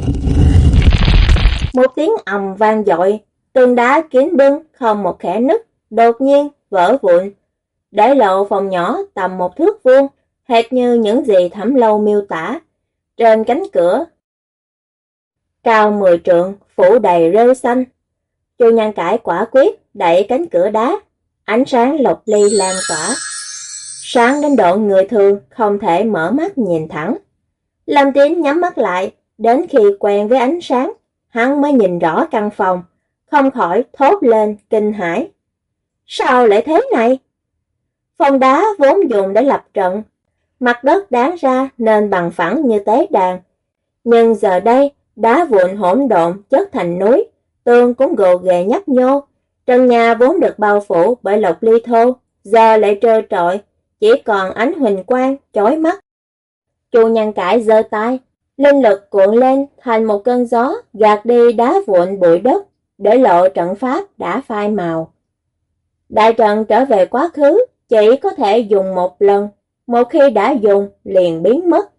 Một tiếng ầm vang dội, tường đá kín bưng không một khẽ nứt, đột nhiên vỡ vụn, để lộ phòng nhỏ tầm một thước vuông, hệt như những gì Thẩm Lâu miêu tả. Trên cánh cửa, cao mười trượng, phủ đầy rêu xanh. Chu Nhan Cải quả quyết đẩy cánh cửa đá, ánh sáng lộc ly lan tỏa. Sáng đến độ người thường không thể mở mắt nhìn thẳng. Lâm tiến nhắm mắt lại, đến khi quen với ánh sáng, hắn mới nhìn rõ căn phòng, không khỏi thốt lên kinh hãi. Sao lại thế này? Phòng đá vốn dùng để lập trận, mặt đất đáng ra nên bằng phẳng như tế đàn. Nhưng giờ đây, đá vụn hỗn độn chất thành núi, tường cũng gồ ghề nhấp nhô. Trần nhà vốn được bao phủ bởi lộc ly thô, giờ lại trơ trọi, chỉ còn ánh huỳnh quang, chói mắt. Chu nhân cải giơ tay, linh lực cuộn lên thành một cơn gió gạt đi đá vụn bụi đất, để lộ trận pháp đã phai màu. Đại trận trở về quá khứ chỉ có thể dùng một lần, một khi đã dùng liền biến mất.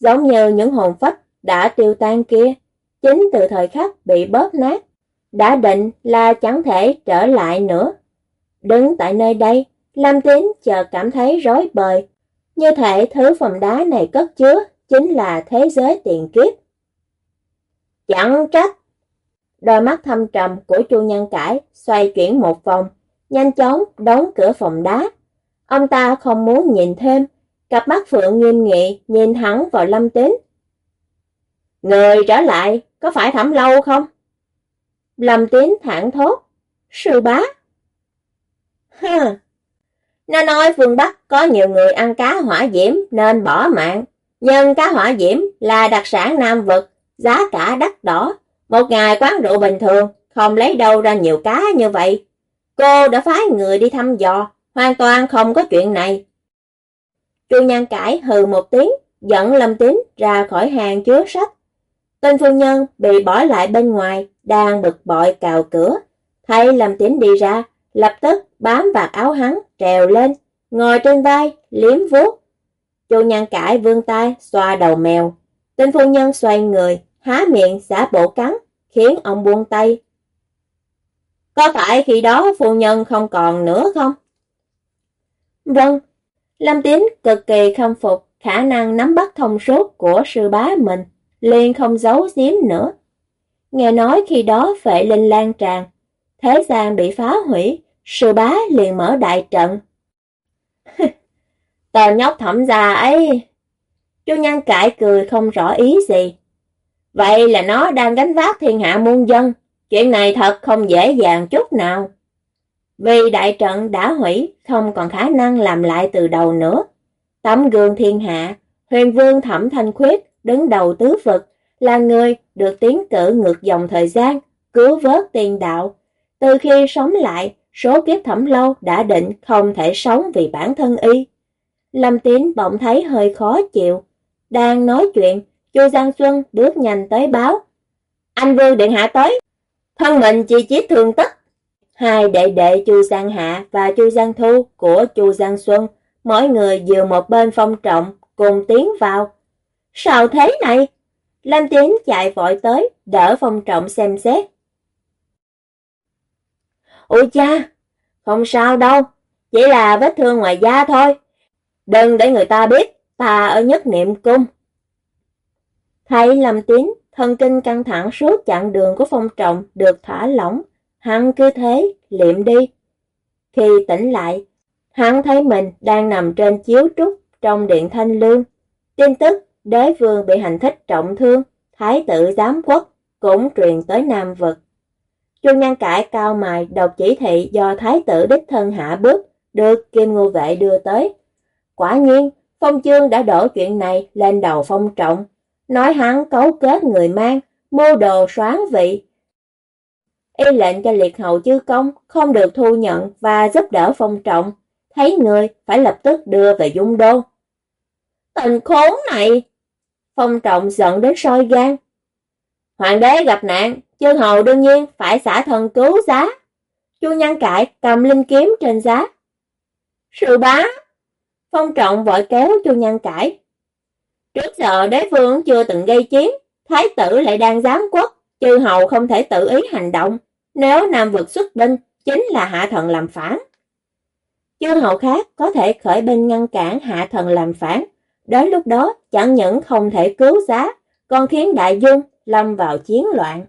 Giống như những hồn phách đã tiêu tan kia, chính từ thời khắc bị bóp nát, đã định là chẳng thể trở lại nữa. Đứng tại nơi đây, Lâm Tín chờ cảm thấy rối bời, như thể thứ phòng đá này cất chứa chính là thế giới tiền kiếp. Chẳng trách. Đôi mắt thâm trầm của chu nhân cải xoay chuyển một vòng, nhanh chóng đóng cửa phòng đá. Ông ta không muốn nhìn thêm, cặp mắt phượng nghiêm nghị nhìn hắn vào lâm tín. Người trở lại, có phải thẩm lâu không? Lâm tín thẳng thốt. Sư bá. Hừ. Nó nói phương Bắc có nhiều người ăn cá hỏa diễm nên bỏ mạng. Nhưng cá hỏa diễm là đặc sản Nam Vực, giá cả đắt đỏ. Một ngày quán rượu bình thường, không lấy đâu ra nhiều cá như vậy. Cô đã phái người đi thăm dò, hoàn toàn không có chuyện này. Chu Nhan Cải hừ một tiếng, dẫn Lâm Tín ra khỏi hàng chứa sách. Tên phu nhân bị bỏ lại bên ngoài, đang bực bội cào cửa. Thấy Lâm Tín đi ra, lập tức bám vào áo hắn, trèo lên, ngồi trên vai, liếm vuốt. Chu Nhan Cải vươn tay, xoa đầu mèo. Tên phu nhân xoay người, há miệng xả bộ cắn, khiến ông buông tay. Có phải khi đó phu nhân không còn nữa không? Vâng, Lâm Tín cực kỳ khâm phục khả năng nắm bắt thông suốt của sư bá mình, liền không giấu giếm nữa. Nghe nói khi đó phệ linh lan tràn, thế gian bị phá hủy, sư bá liền mở đại trận. Tờ nhóc thẩm già ấy... Chu Nhân cãi cười không rõ ý gì. Vậy là nó đang gánh vác thiên hạ muôn dân. Chuyện này thật không dễ dàng chút nào. Vì đại trận đã hủy, không còn khả năng làm lại từ đầu nữa. Tấm gương thiên hạ, huyền vương thẩm thanh khuyết, đứng đầu tứ vực, là người được tiến cử ngược dòng thời gian, cứu vớt tiền đạo. Từ khi sống lại, số kiếp thẩm lâu đã định không thể sống vì bản thân y. Lâm Tín bỗng thấy hơi khó chịu. Đang nói chuyện, Chu Giang Xuân bước nhanh tới báo. Anh Vương Điện Hạ tới. Thân mình chi chít thương tất. Hai đệ đệ Chu Giang Hạ và Chu Giang Thu của Chu Giang Xuân, mỗi người dựa một bên phong trọng, cùng tiến vào. Sao thế này? Lâm Tiến chạy vội tới, đỡ phong trọng xem xét. Ôi cha, không sao đâu, chỉ là vết thương ngoài da thôi. Đừng để người ta biết, ta ở nhất niệm cung. Thấy Lâm Tiến, thần kinh căng thẳng suốt chặng đường của phong trọng được thả lỏng, hắn cứ thế, liệm đi. Khi tỉnh lại, hắn thấy mình đang nằm trên chiếu trúc trong điện thanh lương. Tin tức đế vương bị hành thích trọng thương, thái tử giám quốc cũng truyền tới Nam Vực. Chu Nhan Cải cao mài đọc chỉ thị do thái tử đích thân hạ bước, được Kim Ngô Vệ đưa tới. Quả nhiên, Phong Chương đã đổ chuyện này lên đầu Phong Trọng, nói hắn cấu kết người mang, mô đồ soán vị. Y lệnh cho liệt hậu chư công không được thu nhận và giúp đỡ Phong Trọng, thấy người phải lập tức đưa về dung đô. Tình khốn này! Phong Trọng giận đến soi gan. Hoàng đế gặp nạn, chư hầu đương nhiên phải xả thần cứu giá. Chu Nhân Cải cầm linh kiếm trên giá. Sự bá! Phong Trọng vội kéo Chu Nhân Cải. Trước giờ đế vương chưa từng gây chiến, thái tử lại đang giám quốc, chư hầu không thể tự ý hành động. Nếu Nam vượt xuất binh, chính là hạ thần làm phản. Chư hầu khác có thể khởi binh ngăn cản hạ thần làm phản, Đến lúc đó, chẳng những không thể cứu giá, còn khiến đại dung lâm vào chiến loạn.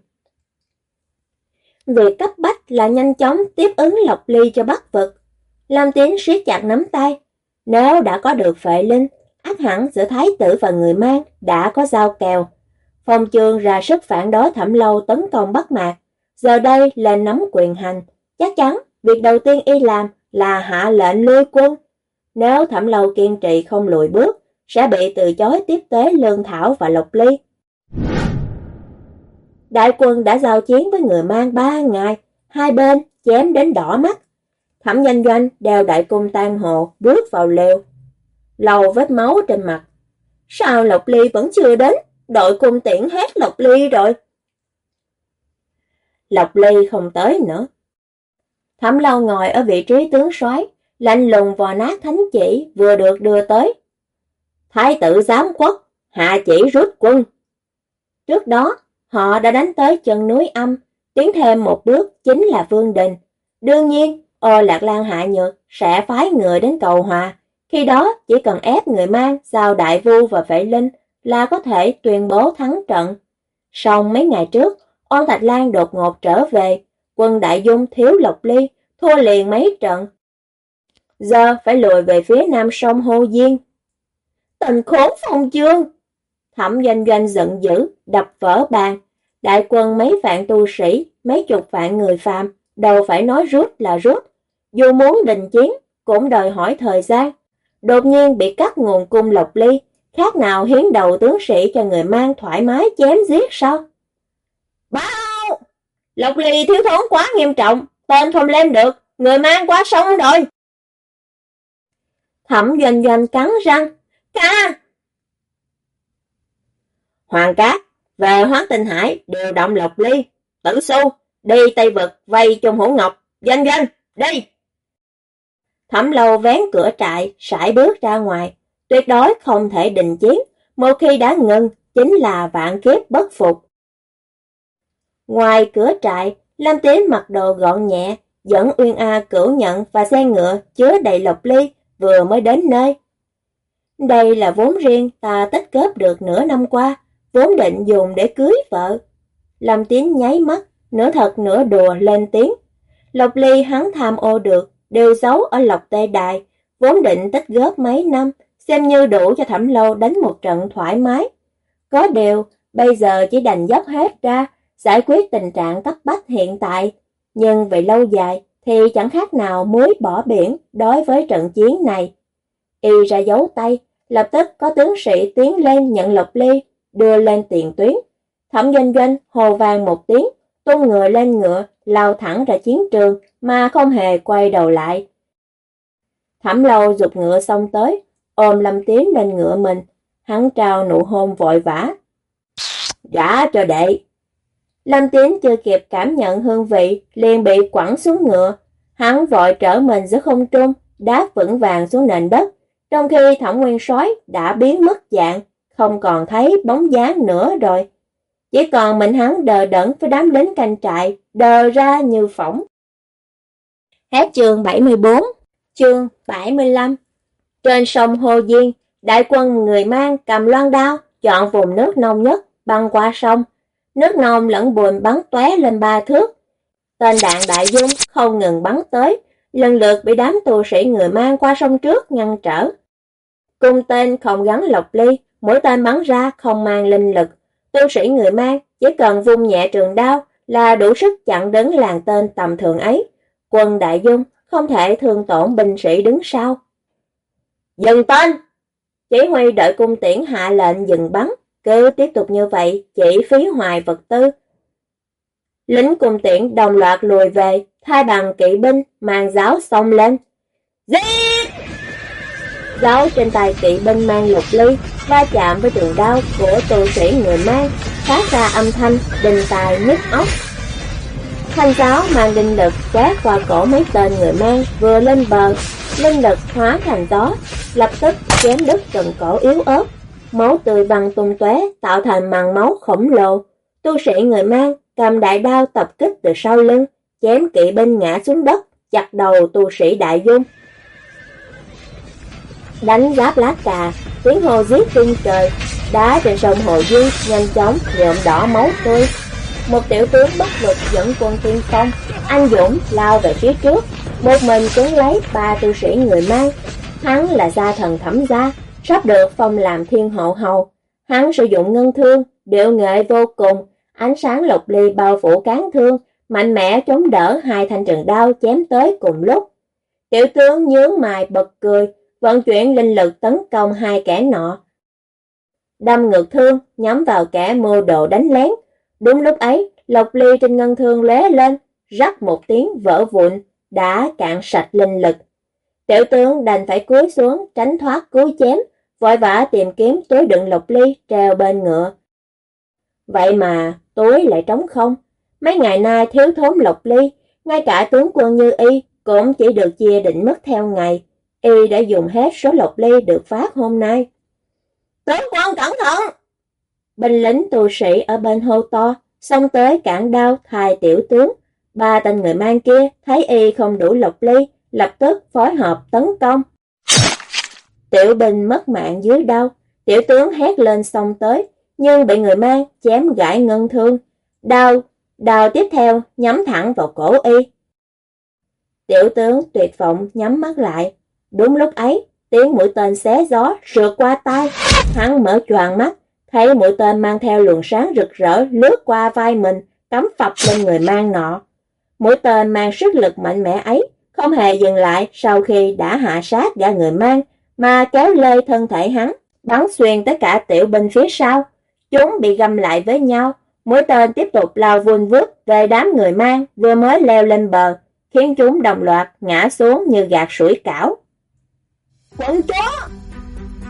Việc cấp bách là nhanh chóng tiếp ứng Lộc Ly cho bắt vật. Lam Tiến siết chặt nắm tay. Nếu đã có được phệ linh, ác hẳn giữa thái tử và người mang đã có giao kèo. Phong trường ra sức phản đối thẩm lâu tấn công bắt Mạc. Giờ đây là nắm quyền hành. Chắc chắn, việc đầu tiên y làm là hạ lệnh lui quân. Nếu thẩm lâu kiên trì không lùi bước, sẽ bị từ chối tiếp tế Lương Thảo và Lộc Ly. Đại quân đã giao chiến với người mang ba ngày, hai bên chém đến đỏ mắt. Thẩm danh doanh đeo đại cung tan hồ bước vào lều. Lầu vết máu trên mặt. Sao Lộc Ly vẫn chưa đến? Đội cung tiễn hết Lộc Ly rồi. Lộc Ly không tới nữa. Thẩm lâu ngồi ở vị trí tướng soái lạnh lùng vò nát thánh chỉ vừa được đưa tới. Thái tử giám quốc, hạ chỉ rút quân. Trước đó, họ đã đánh tới chân núi âm, Tiến thêm một bước chính là Vương Đình. Đương nhiên, Ô Lạc Lan Hạ Nhược sẽ phái người đến cầu hòa. Khi đó chỉ cần ép người mang giao Đại Vu và Vệ Linh là có thể tuyên bố thắng trận. Xong mấy ngày trước, Ôn Thạch Lan đột ngột trở về, quân Đại Dung thiếu Lộc Ly, thua liền mấy trận. Giờ phải lùi về phía nam sông hô Diên. Tình khốn phong chương! Thẩm doanh doanh giận dữ, đập vỡ bàn. Đại quân mấy vạn tu sĩ, mấy chục vạn người phàm, đâu phải nói rút là rút. Dù muốn đình chiến, cũng đòi hỏi thời gian. Đột nhiên bị cắt nguồn cung lộc ly, khác nào hiến đầu tướng sĩ cho người mang thoải mái chém giết sao? Bao! Lộc ly thiếu thốn quá nghiêm trọng, tên không lên được, người mang quá sống rồi. Thẩm doanh doanh cắn răng, ca! Hoàng Cát, về Hoán Tinh Hải, điều động Lộc Ly, Tử Xu, đi Tây Vực, vây chung hữu ngọc, danh danh đi! Thẩm lâu vén cửa trại, sải bước ra ngoài, tuyệt đối không thể đình chiến, một khi đã ngừng, chính là vạn kiếp bất phục. Ngoài cửa trại, Lam Tiến mặc đồ gọn nhẹ, dẫn Uyên A cửu nhận và xe ngựa chứa đầy lộc ly vừa mới đến nơi. Đây là vốn riêng ta tích góp được nửa năm qua, vốn định dùng để cưới vợ. Lâm Tiến nháy mắt, nửa thật nửa đùa lên tiếng. Lộc ly hắn tham ô được, đều giấu ở lộc tê đài, vốn định tích góp mấy năm, xem như đủ cho thẩm lâu đánh một trận thoải mái. Có điều, bây giờ chỉ đành dốc hết ra, giải quyết tình trạng cấp bách hiện tại. Nhưng về lâu dài thì chẳng khác nào muối bỏ biển đối với trận chiến này. Y ra dấu tay, lập tức có tướng sĩ tiến lên nhận lộc ly, đưa lên tiền tuyến. Thẩm doanh doanh hồ vàng một tiếng, tung người lên ngựa, lao thẳng ra chiến trường mà không hề quay đầu lại. Thẩm lâu rụt ngựa xong tới, ôm Lâm Tiến lên ngựa mình, hắn trao nụ hôn vội vã. Gả cho đệ. Lâm Tiến chưa kịp cảm nhận hương vị, liền bị quẳng xuống ngựa. Hắn vội trở mình giữa không trung, đáp vững vàng xuống nền đất, trong khi thẩm nguyên sói đã biến mất dạng, không còn thấy bóng dáng nữa rồi. Chỉ còn mình hắn đờ đẫn với đám lính canh trại, đờ ra như phỏng. Hết chương 74, chương 75 Trên sông Hồ Diên, đại quân người mang cầm loan đao, chọn vùng nước nông nhất, băng qua sông. Nước nông lẫn bùn bắn tóe lên ba thước. Tên đạn đại dung không ngừng bắn tới, lần lượt bị đám tù sĩ người mang qua sông trước ngăn trở. Cung tên không gắn lộc ly, mỗi tên bắn ra không mang linh lực. Tu sĩ người mang chỉ cần vung nhẹ trường đao là đủ sức chặn đứng làng tên tầm thường ấy. Quân đại dung không thể thương tổn binh sĩ đứng sau. Dừng tên! Chỉ huy đợi cung tiễn hạ lệnh dừng bắn, cứ tiếp tục như vậy, chỉ phí hoài vật tư. Lính cung tiễn đồng loạt lùi về, thay bằng kỵ binh, mang giáo xông lên. Giết! Giáo trên tay kỵ binh mang lục ly, va chạm với trường đao của tu sĩ người mang, phát ra âm thanh đình tài nhức óc. Thanh giáo mang linh lực quét qua cổ mấy tên người mang vừa lên bờ, linh lực hóa thành gió, lập tức chém đứt cần cổ yếu ớt, máu tươi bằng tung tóe tạo thành màn máu khổng lồ. Tu sĩ người mang cầm đại đao tập kích từ sau lưng, chém kỵ binh ngã xuống đất, chặt đầu tu sĩ đại dung. Đánh giáp lá cà, tiếng hô giết tung trời, đá trên sông Hồ Dương nhanh chóng nhuộm đỏ máu tươi. Một tiểu tướng bất lực dẫn quân tiên phong, anh dũng lao về phía trước, một mình cuốn lấy ba tu sĩ người mang. Hắn là gia thần thẩm gia, sắp được phong làm thiên hậu hầu. Hắn sử dụng ngân thương, điệu nghệ vô cùng, ánh sáng lục ly bao phủ cán thương, mạnh mẽ chống đỡ hai thanh trường đao chém tới cùng lúc. Tiểu tướng nhướng mày bật cười, vận chuyển linh lực tấn công hai kẻ nọ. Đâm ngược thương, nhắm vào kẻ mưu đồ đánh lén. Đúng lúc ấy, lộc ly trên ngân thương lóe lên, rắc một tiếng vỡ vụn, đã cạn sạch linh lực. Tiểu tướng đành phải cúi xuống tránh thoát cú chém, vội vã tìm kiếm túi đựng lộc ly treo bên ngựa. Vậy mà túi lại trống không. Mấy ngày nay thiếu thốn lộc ly, ngay cả tướng quân như y cũng chỉ được chia định mất theo ngày. Y đã dùng hết số lộc ly được phát hôm nay. Tướng quân cẩn thận! Binh lính tù sĩ ở bên hô to, xông tới cản đao thay tiểu tướng. Ba tên người mang kia thấy y không đủ lộc ly, lập tức phối hợp tấn công. Tiểu binh mất mạng dưới đau, tiểu tướng hét lên xông tới, nhưng bị người mang chém gãy ngân thương. Đau, đao tiếp theo nhắm thẳng vào cổ y. Tiểu tướng tuyệt vọng nhắm mắt lại. Đúng lúc ấy, tiếng mũi tên xé gió sượt qua tay. Hắn mở choàng mắt, thấy mũi tên mang theo luồng sáng rực rỡ lướt qua vai mình, cắm phập lên người mang nọ. Mũi tên mang sức lực mạnh mẽ ấy, không hề dừng lại sau khi đã hạ sát gã người mang, mà kéo lê thân thể hắn, bắn xuyên tới cả tiểu binh phía sau. Chúng bị găm lại với nhau, mũi tên tiếp tục lao vun vút về đám người mang vừa mới leo lên bờ, khiến chúng đồng loạt ngã xuống như gạt sủi cảo. Quận chó!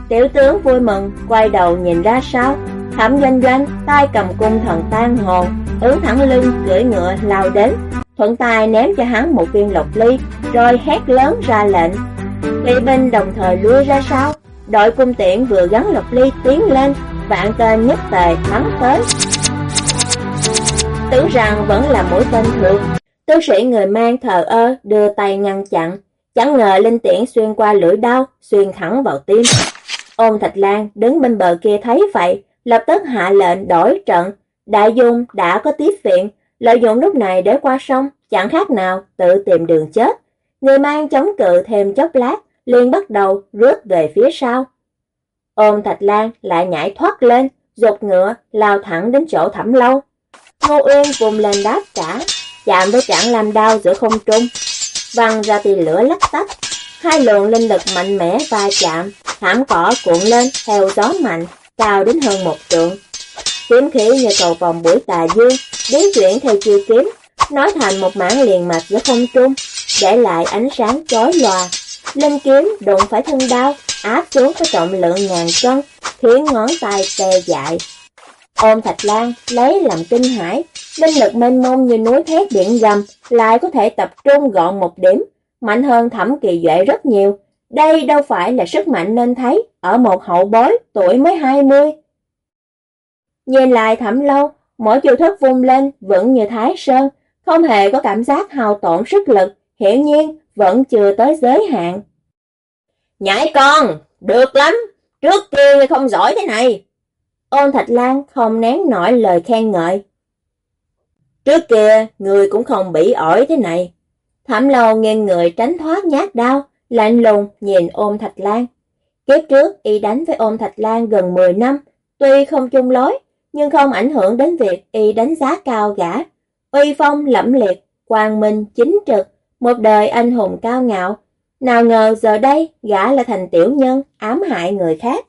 Tiểu tướng vui mừng, quay đầu nhìn ra sau, thẩm doanh doanh, tay cầm cung thần tan hồn, ứng thẳng lưng, cưỡi ngựa lao đến, thuận tay ném cho hắn một viên lộc ly, rồi hét lớn ra lệnh. Kỵ binh đồng thời lui ra sau, đội cung tiễn vừa gắn lộc ly tiến lên, vạn tên nhất tề bắn tới. Tưởng rằng vẫn là mũi tên thường, tướng sĩ người mang thờ ơ đưa tay ngăn chặn, chẳng ngờ linh tiễn xuyên qua lưỡi đau, xuyên thẳng vào tim. Ôn Thạch Lan đứng bên bờ kia thấy vậy, lập tức hạ lệnh đổi trận. Đại Dung đã có tiếp viện, lợi dụng lúc này để qua sông, chẳng khác nào tự tìm đường chết. Người mang chống cự thêm chốc lát, liền bắt đầu rước về phía sau. Ôn Thạch Lan lại nhảy thoát lên, rụt ngựa, lao thẳng đến chỗ thẩm lâu. Ngô Uyên vùng lên đáp trả, chạm với trạng làm đau giữa không trung, văng ra tia lửa lấp tách. Hai luồng linh lực mạnh mẽ va chạm, thảm cỏ cuộn lên theo gió mạnh, cao đến hơn một trượng. Kiếm khí như cầu vòng buổi tà dương, biến chuyển theo chiêu kiếm, nói thành một mảng liền mạch giữa không trung, để lại ánh sáng chói lòa. Linh kiếm đụng phải thân đao, áp xuống với trọng lượng ngàn cân, khiến ngón tay tê dại. Ôm Thạch Lan lấy làm kinh hãi, linh lực mênh mông như núi thét điện gầm, lại có thể tập trung gọn một điểm, mạnh hơn thẩm kỳ duệ rất nhiều. Đây đâu phải là sức mạnh nên thấy ở một hậu bối tuổi mới 20. Nhìn lại thẩm lâu, mỗi chiêu thức vung lên vẫn như thái sơn, không hề có cảm giác hao tổn sức lực, hiển nhiên vẫn chưa tới giới hạn. Nhảy con, được lắm, trước kia không giỏi thế này. Ôn Thạch Lan không nén nổi lời khen ngợi. Trước kia, người cũng không bị ỏi thế này. Thẩm lâu nghiêng người tránh thoát nhát đau, lạnh lùng nhìn ôm Thạch Lan. Kiếp trước y đánh với ôm Thạch Lan gần 10 năm, tuy không chung lối, nhưng không ảnh hưởng đến việc y đánh giá cao gã. Uy phong lẫm liệt, quang minh chính trực, một đời anh hùng cao ngạo. Nào ngờ giờ đây gã là thành tiểu nhân ám hại người khác.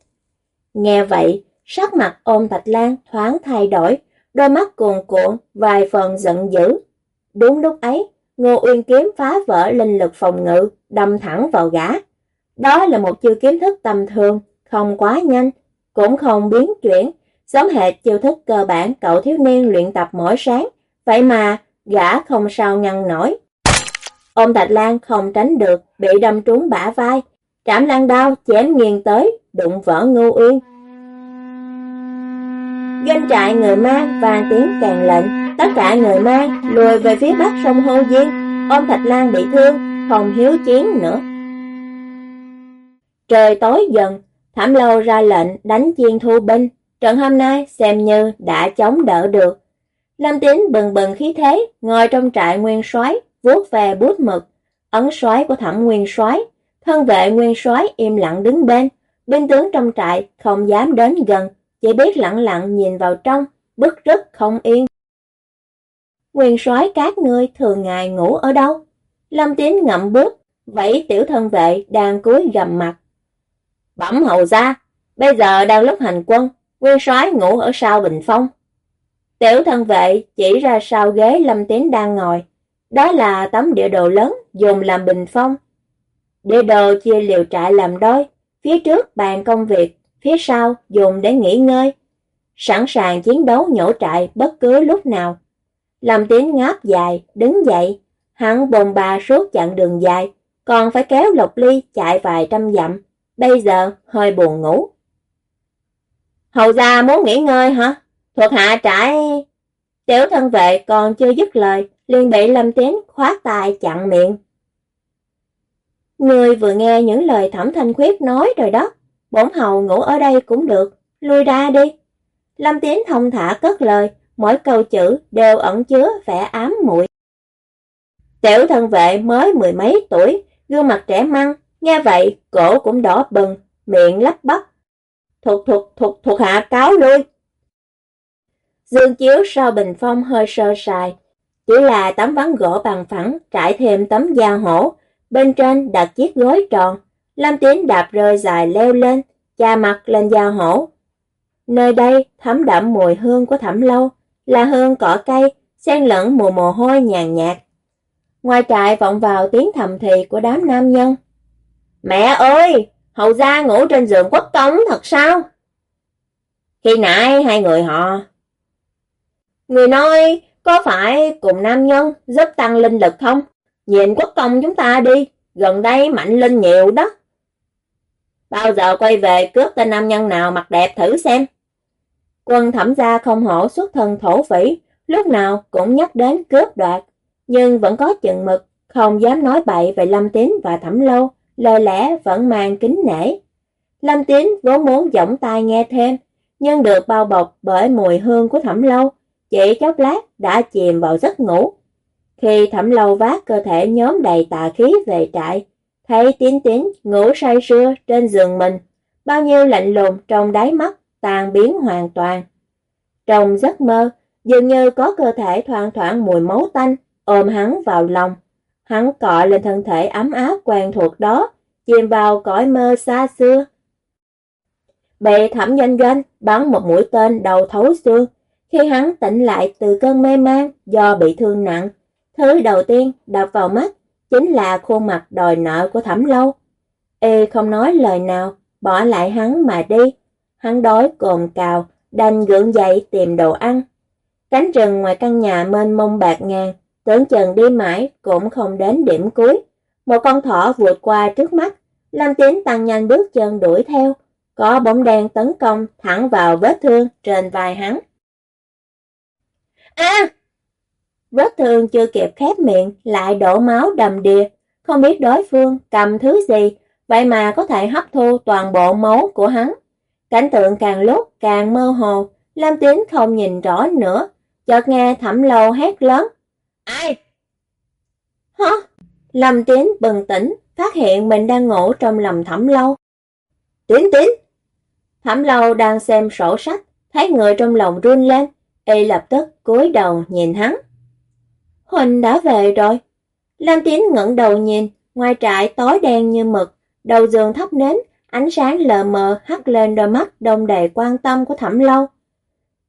Nghe vậy, sắc mặt ôm Thạch Lan thoáng thay đổi, đôi mắt cuồn cuộn, vài phần giận dữ. Đúng lúc ấy, Ngô Uyên kiếm phá vỡ linh lực phòng ngự, đâm thẳng vào gã. Đó là một chiêu kiếm thức tầm thường, không quá nhanh, cũng không biến chuyển, giống hệt chiêu thức cơ bản cậu thiếu niên luyện tập mỗi sáng, vậy mà gã không sao ngăn nổi. Ôm Thạch Lan không tránh được, bị đâm trúng bả vai, trảm lan đao chém nghiêng tới, đụng vỡ Ngô Uyên. Doanh trại người mang vang tiếng càng lệnh, Tất cả người mang lùi về phía bắc sông Hô Diên, ôm Thạch Lan bị thương, không hiếu chiến nữa. Trời tối dần, Thảm Lâu ra lệnh đánh chiên thu binh, trận hôm nay xem như đã chống đỡ được. Lâm Tín bừng bừng khí thế, ngồi trong trại nguyên soái vuốt về bút mực, ấn soái của Thẩm Nguyên soái, thân vệ Nguyên soái im lặng đứng bên, binh tướng trong trại không dám đến gần, chỉ biết lặng lặng nhìn vào trong, bức rất không yên. Nguyên soái các ngươi thường ngày ngủ ở đâu? Lâm Tín ngậm bước, vẫy tiểu thân vệ đang cúi gầm mặt. Bẩm hầu ra, bây giờ đang lúc hành quân, Nguyên soái ngủ ở sau bình phong. Tiểu thân vệ chỉ ra sau ghế Lâm Tín đang ngồi. Đó là tấm địa đồ lớn dùng làm bình phong. Địa đồ chia liều trại làm đôi, phía trước bàn công việc, phía sau dùng để nghỉ ngơi. Sẵn sàng chiến đấu nhổ trại bất cứ lúc nào. Lâm Tiến ngáp dài, đứng dậy, hắn bồn bà suốt chặng đường dài, còn phải kéo Lộc Ly chạy vài trăm dặm, bây giờ hơi buồn ngủ. Hầu gia muốn nghỉ ngơi hả? Thuộc hạ trải Tiểu thân vệ còn chưa dứt lời, liền bị Lâm Tiến khóa tay chặn miệng. Người vừa nghe những lời thẩm thanh khuyết nói rồi đó, bổn hầu ngủ ở đây cũng được, lui ra đi. Lâm Tiến thông thả cất lời, mỗi câu chữ đều ẩn chứa vẻ ám muội. Tiểu thân vệ mới mười mấy tuổi, gương mặt trẻ măng, nghe vậy cổ cũng đỏ bừng, miệng lắp bắp. Thuộc thuộc thuộc thuộc hạ cáo lui. Dương chiếu sau bình phong hơi sơ sài, chỉ là tấm ván gỗ bằng phẳng trải thêm tấm da hổ, bên trên đặt chiếc gối tròn. Lam Tiến đạp rơi dài leo lên, chà mặt lên da hổ. Nơi đây thấm đậm mùi hương của thẩm lâu, là hương cỏ cây, xen lẫn mùa mồ hôi nhàn nhạt. Ngoài trại vọng vào tiếng thầm thì của đám nam nhân. Mẹ ơi, hầu gia ngủ trên giường quốc công thật sao? Khi nãy hai người họ. Người nói có phải cùng nam nhân giúp tăng linh lực không? Nhìn quốc công chúng ta đi, gần đây mạnh lên nhiều đó. Bao giờ quay về cướp tên nam nhân nào mặt đẹp thử xem. Quân thẩm gia không hổ xuất thân thổ phỉ, lúc nào cũng nhắc đến cướp đoạt, nhưng vẫn có chừng mực, không dám nói bậy về Lâm Tín và Thẩm Lâu, lời lẽ vẫn mang kính nể. Lâm Tín vốn muốn giỏng tai nghe thêm, nhưng được bao bọc bởi mùi hương của Thẩm Lâu, chỉ chốc lát đã chìm vào giấc ngủ. Khi Thẩm Lâu vác cơ thể nhóm đầy tà khí về trại, thấy Tín Tín ngủ say sưa trên giường mình, bao nhiêu lạnh lùng trong đáy mắt tan biến hoàn toàn. Trong giấc mơ, dường như có cơ thể thoang thoảng mùi máu tanh, ôm hắn vào lòng. Hắn cọ lên thân thể ấm áp quen thuộc đó, chìm vào cõi mơ xa xưa. Bị thẩm doanh doanh bắn một mũi tên đầu thấu xương. Khi hắn tỉnh lại từ cơn mê man do bị thương nặng, thứ đầu tiên đập vào mắt chính là khuôn mặt đòi nợ của thẩm lâu. Y không nói lời nào, bỏ lại hắn mà đi. Hắn đói cồn cào, đành gượng dậy tìm đồ ăn. Cánh rừng ngoài căn nhà mênh mông bạc ngàn, tưởng chừng đi mãi cũng không đến điểm cuối. Một con thỏ vượt qua trước mắt, Lâm Tín tăng nhanh bước chân đuổi theo, có bóng đen tấn công thẳng vào vết thương trên vai hắn. À! Vết thương chưa kịp khép miệng, lại đổ máu đầm đìa, không biết đối phương cầm thứ gì, vậy mà có thể hấp thu toàn bộ máu của hắn. Cảnh tượng càng lúc càng mơ hồ, Lam Tín không nhìn rõ nữa, chợt nghe thẩm lâu hét lớn. Ai? Hả? Lâm Tín bừng tỉnh, phát hiện mình đang ngủ trong lòng thẩm lâu. Tín tín! Thẩm lâu đang xem sổ sách, thấy người trong lòng run lên, y lập tức cúi đầu nhìn hắn. Huỳnh đã về rồi. Lam Tín ngẩng đầu nhìn, ngoài trại tối đen như mực, đầu giường thắp nến, ánh sáng lờ mờ hắt lên đôi mắt đông đầy quan tâm của Thẩm Lâu.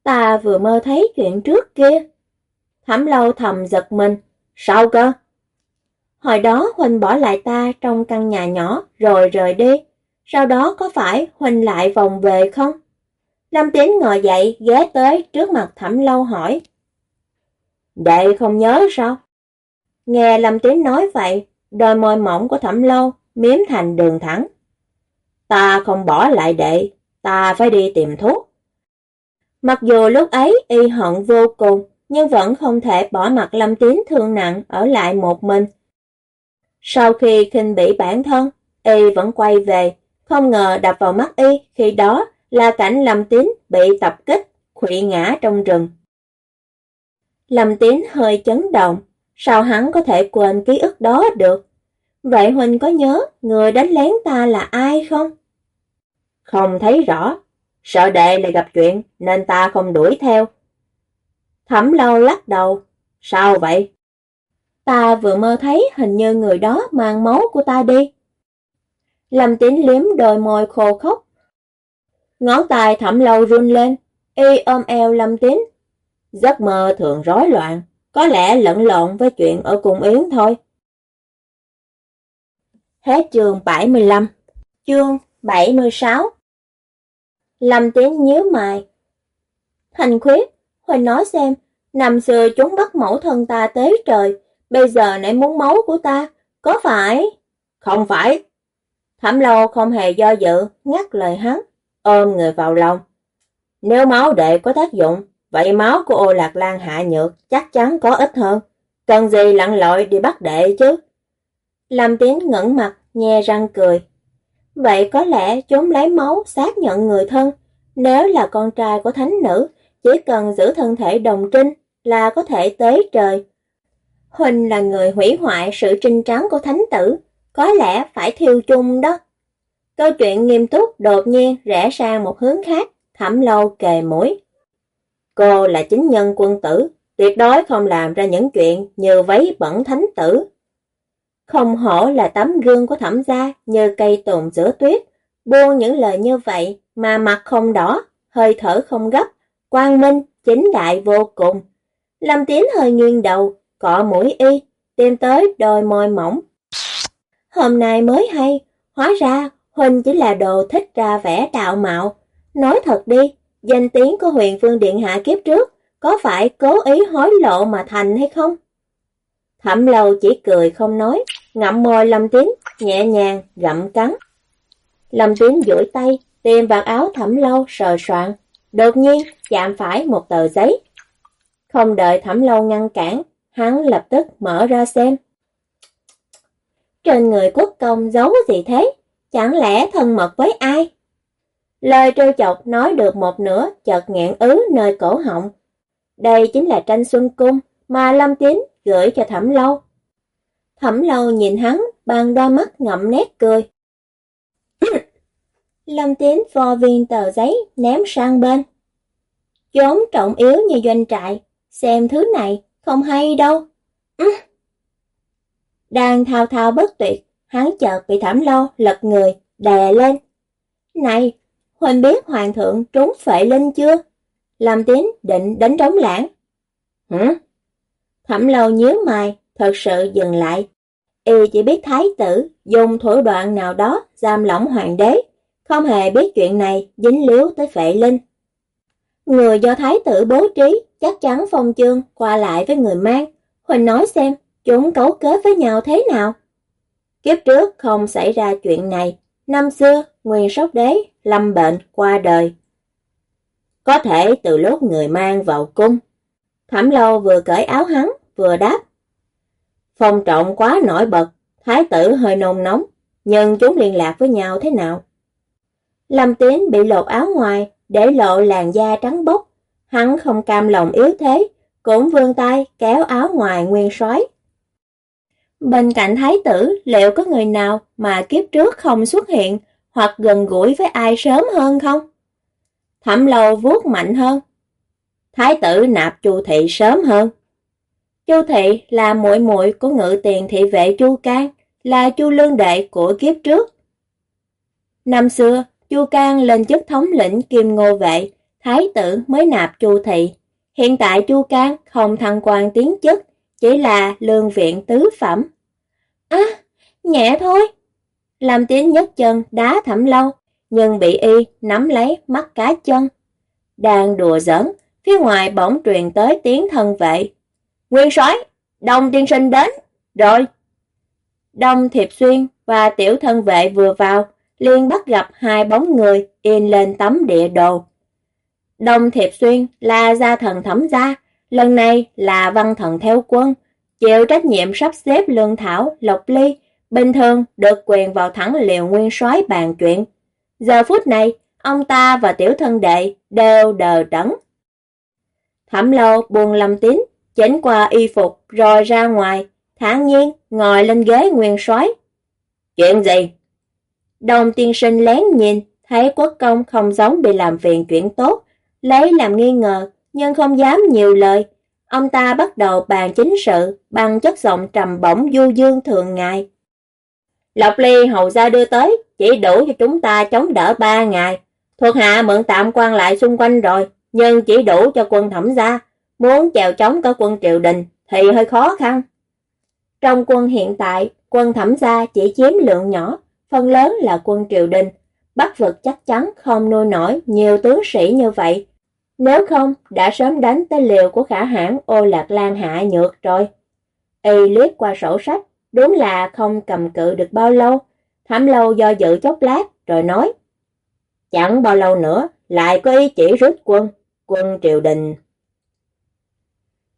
Ta vừa mơ thấy chuyện trước kia. Thẩm Lâu thầm giật mình. Sao cơ? Hồi đó Huỳnh bỏ lại ta trong căn nhà nhỏ rồi rời đi. Sau đó có phải Huỳnh lại vòng về không? Lâm Tín ngồi dậy ghé tới trước mặt Thẩm Lâu hỏi. Đệ không nhớ sao? Nghe Lâm Tín nói vậy, đôi môi mỏng của Thẩm Lâu miếm thành đường thẳng. Ta không bỏ lại đệ, ta phải đi tìm thuốc. Mặc dù lúc ấy y hận vô cùng, nhưng vẫn không thể bỏ mặt Lâm Tín thương nặng ở lại một mình. Sau khi khinh bỉ bản thân, y vẫn quay về, không ngờ đập vào mắt y khi đó là cảnh Lâm Tín bị tập kích, khụy ngã trong rừng. Lâm Tín hơi chấn động, sao hắn có thể quên ký ức đó được? Vậy Huỳnh có nhớ người đánh lén ta là ai không? Không thấy rõ, sợ đệ lại gặp chuyện nên ta không đuổi theo. Thẩm lâu lắc đầu, sao vậy? Ta vừa mơ thấy hình như người đó mang máu của ta đi. Lâm tín liếm đôi môi khô khóc, Ngón tay thẩm lâu run lên, y ôm eo lâm tín. Giấc mơ thường rối loạn, có lẽ lẫn lộn với chuyện ở cùng Yến thôi. Hết chương 75 Chương 76 Lâm Tiến nhíu mày. Thành khuyết, Huỳnh nói xem, năm xưa chúng bắt mẫu thân ta tế trời, bây giờ lại muốn máu của ta, có phải? Không phải. Thẩm lâu không hề do dự, ngắt lời hắn, ôm người vào lòng. Nếu máu đệ có tác dụng, vậy máu của ô lạc lan hạ nhược chắc chắn có ít hơn. Cần gì lặn lội đi bắt đệ chứ? Lâm Tiến ngẩn mặt, nhe răng cười. Vậy có lẽ chúng lấy máu xác nhận người thân. Nếu là con trai của thánh nữ, chỉ cần giữ thân thể đồng trinh là có thể tới trời. Huỳnh là người hủy hoại sự trinh trắng của thánh tử, có lẽ phải thiêu chung đó. Câu chuyện nghiêm túc đột nhiên rẽ sang một hướng khác, thẩm lâu kề mũi. Cô là chính nhân quân tử, tuyệt đối không làm ra những chuyện như vấy bẩn thánh tử. Không hổ là tấm gương của thẩm gia như cây tùng giữa tuyết, buông những lời như vậy mà mặt không đỏ, hơi thở không gấp, quang minh, chính đại vô cùng. Lâm Tiến hơi nghiêng đầu, cọ mũi y, tìm tới đôi môi mỏng. Hôm nay mới hay, hóa ra Huynh chỉ là đồ thích ra vẻ đạo mạo. Nói thật đi, danh tiếng của huyền phương điện hạ kiếp trước có phải cố ý hối lộ mà thành hay không? Thẩm lâu chỉ cười không nói, ngậm môi Lâm Tín, nhẹ nhàng, gặm cắn. Lâm Tín duỗi tay, tìm vào áo thẩm lâu sờ soạn, đột nhiên chạm phải một tờ giấy. Không đợi thẩm lâu ngăn cản, hắn lập tức mở ra xem. Trên người quốc công giấu gì thế? Chẳng lẽ thân mật với ai? Lời trêu chọc nói được một nửa chợt nghẹn ứ nơi cổ họng. Đây chính là tranh xuân cung mà Lâm Tín gửi cho Thẩm Lâu. Thẩm Lâu nhìn hắn bằng đôi mắt ngậm nét cười. Lâm Tín vò viên tờ giấy ném sang bên. Chốn trọng yếu như doanh trại, xem thứ này không hay đâu. Đang thao thao bất tuyệt, hắn chợt bị Thẩm lâu lật người, đè lên. Này, Huỳnh biết hoàng thượng trốn phệ linh chưa? Làm tín định đánh trống lãng. Hử? Thẩm lâu nhíu mày, thật sự dừng lại. Y chỉ biết thái tử dùng thủ đoạn nào đó giam lỏng hoàng đế, không hề biết chuyện này dính líu tới phệ linh. Người do thái tử bố trí chắc chắn phong chương qua lại với người mang. Huỳnh nói xem, chúng cấu kết với nhau thế nào? Kiếp trước không xảy ra chuyện này, năm xưa Nguyên Sóc Đế lâm bệnh qua đời. Có thể từ lúc người mang vào cung, Thẩm Lâu vừa cởi áo hắn, vừa đáp. Phong trọng quá nổi bật, thái tử hơi nôn nóng, nhưng chúng liên lạc với nhau thế nào? Lâm Tiến bị lột áo ngoài, để lộ làn da trắng bóc. Hắn không cam lòng yếu thế, cũng vươn tay kéo áo ngoài nguyên sói. Bên cạnh thái tử liệu có người nào mà kiếp trước không xuất hiện hoặc gần gũi với ai sớm hơn không? Thẩm lâu vuốt mạnh hơn. Thái tử nạp chu thị sớm hơn. Chu thị là muội muội của ngự tiền thị vệ chu can, là chu lương đệ của kiếp trước. Năm xưa, chu can lên chức thống lĩnh kim ngô vệ, thái tử mới nạp chu thị. Hiện tại chu can không thăng quan tiến chức, chỉ là lương viện tứ phẩm. Á, nhẹ thôi. Làm tiếng nhấc chân đá thẩm lâu, nhưng bị y nắm lấy mắt cá chân. Đang đùa giỡn, phía ngoài bỗng truyền tới tiếng thân vệ. Nguyên soái, Đông tiên sinh đến, rồi. Đông Thiệp Xuyên và tiểu thân vệ vừa vào, liền bắt gặp hai bóng người in lên tấm địa đồ. Đông Thiệp Xuyên là gia thần thẩm gia, lần này là văn thần theo quân, chịu trách nhiệm sắp xếp lương thảo, lộc ly, bình thường được quyền vào thẳng liều nguyên soái bàn chuyện. Giờ phút này, ông ta và tiểu thân đệ đều đờ đẫn. Thẩm lâu buồn lâm tín, chỉnh qua y phục rồi ra ngoài, thản nhiên ngồi lên ghế nguyên soái. Chuyện gì? Đồng tiên sinh lén nhìn, thấy quốc công không giống bị làm phiền chuyện tốt, lấy làm nghi ngờ, nhưng không dám nhiều lời, Ông ta bắt đầu bàn chính sự bằng chất giọng trầm bổng du dương thường ngày. Lộc ly hầu gia đưa tới, chỉ đủ cho chúng ta chống đỡ ba ngày. Thuộc hạ mượn tạm quan lại xung quanh rồi, nhưng chỉ đủ cho quân thẩm gia. Muốn chèo chống cả quân triều đình thì hơi khó khăn. Trong quân hiện tại, quân thẩm gia chỉ chiếm lượng nhỏ, phần lớn là quân triều đình. Bắc vực chắc chắn không nuôi nổi nhiều tướng sĩ như vậy, nếu không, đã sớm đánh tới liều của khả hãn ô lạc lan hạ nhược rồi. Y liếc qua sổ sách, đúng là không cầm cự được bao lâu. Thẩm lâu do dự chốc lát, rồi nói. Chẳng bao lâu nữa, lại có ý chỉ rút quân, quân triều đình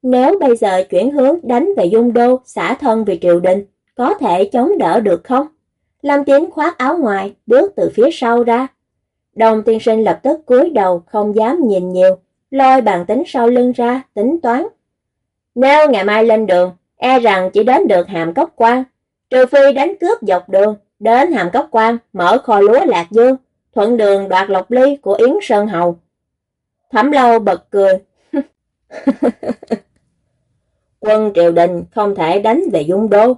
nếu bây giờ chuyển hướng đánh về Dung Đô, xả thân về triều đình, có thể chống đỡ được không? Lâm tiến khoác áo ngoài, bước từ phía sau ra. Đồng tiên sinh lập tức cúi đầu, không dám nhìn nhiều, lôi bàn tính sau lưng ra, tính toán. Nếu ngày mai lên đường, e rằng chỉ đến được hàm cốc quan, trừ phi đánh cướp dọc đường, đến hàm cốc quan, mở kho lúa lạc dương, thuận đường đoạt lộc ly của Yến Sơn Hầu. Thẩm lâu bật cười. quân triều đình không thể đánh về dung đô.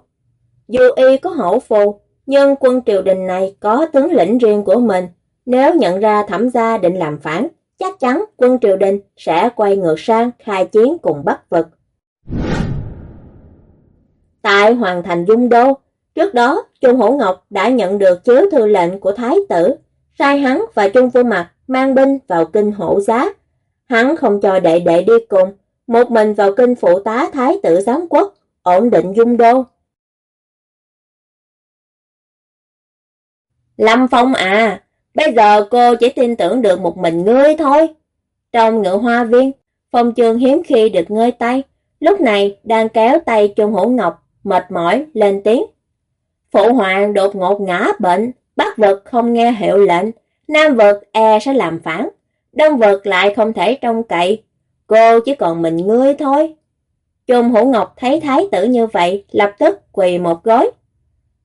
Dù y có hổ phù, nhưng quân triều đình này có tướng lĩnh riêng của mình. Nếu nhận ra thẩm gia định làm phản, chắc chắn quân triều đình sẽ quay ngược sang khai chiến cùng Bắc vực. Tại Hoàng thành Dung Đô, trước đó Trung Hổ Ngọc đã nhận được chiếu thư lệnh của Thái tử, sai hắn và Trung Phu Mặt mang binh vào kinh hổ giá. Hắn không cho đệ đệ đi cùng, một mình vào kinh phụ tá Thái tử giám quốc, ổn định Dung Đô. Lâm Phong à, bây giờ cô chỉ tin tưởng được một mình ngươi thôi. Trong ngựa hoa viên, Phong Trường hiếm khi được ngơi tay, lúc này đang kéo tay Trung Hữu Ngọc, mệt mỏi, lên tiếng. Phụ hoàng đột ngột ngã bệnh, Bắc vực không nghe hiệu lệnh, Nam vực e sẽ làm phản, Đông vực lại không thể trông cậy, cô chỉ còn mình ngươi thôi. Trung Hữu Ngọc thấy thái tử như vậy, lập tức quỳ một gối.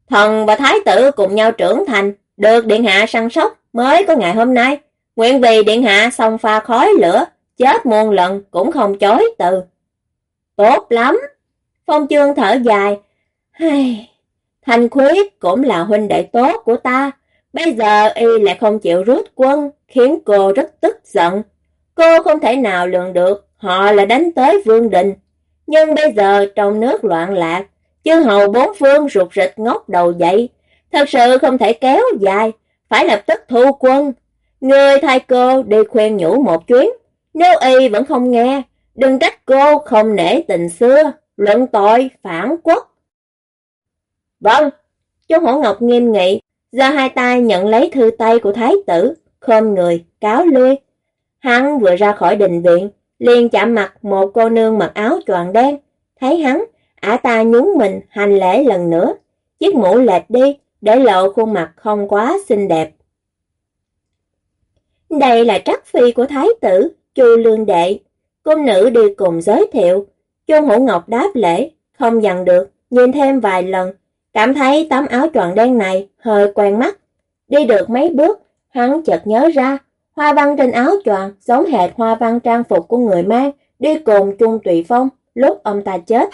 Thần và thái tử cùng nhau trưởng thành, được điện hạ săn sóc mới có ngày hôm nay. Nguyện vì điện hạ xong pha khói lửa, chết muôn lần cũng không chối từ. Tốt lắm. Phong chương thở dài. Hay... Thanh khuyết cũng là huynh đệ tốt của ta. Bây giờ y lại không chịu rút quân, khiến cô rất tức giận. Cô không thể nào lường được, họ là đánh tới vương đình. Nhưng bây giờ trong nước loạn lạc, chư hầu bốn phương rụt rịch ngóc đầu dậy. Thật sự không thể kéo dài, phải lập tức thu quân. Người thay cô đi khuyên nhủ một chuyến. Nếu y vẫn không nghe, đừng trách cô không nể tình xưa, luận tội, phản quốc. Vâng, chú Hổ Ngọc nghiêm nghị, ra hai tay nhận lấy thư tay của thái tử, khom người, cáo lui. Hắn vừa ra khỏi đình viện, liền chạm mặt một cô nương mặc áo choàng đen. Thấy hắn, ả ta nhún mình hành lễ lần nữa. Chiếc mũ lệch đi, để lộ khuôn mặt không quá xinh đẹp. Đây là trắc phi của thái tử, Chu Lương Đệ. Cung nữ đi cùng giới thiệu. Chu Hữu Ngọc đáp lễ, không dằn được, nhìn thêm vài lần, cảm thấy tấm áo tròn đen này hơi quen mắt. Đi được mấy bước, hắn chợt nhớ ra, hoa văn trên áo tròn giống hệt hoa văn trang phục của người mang, đi cùng Trung Tùy Phong lúc ông ta chết.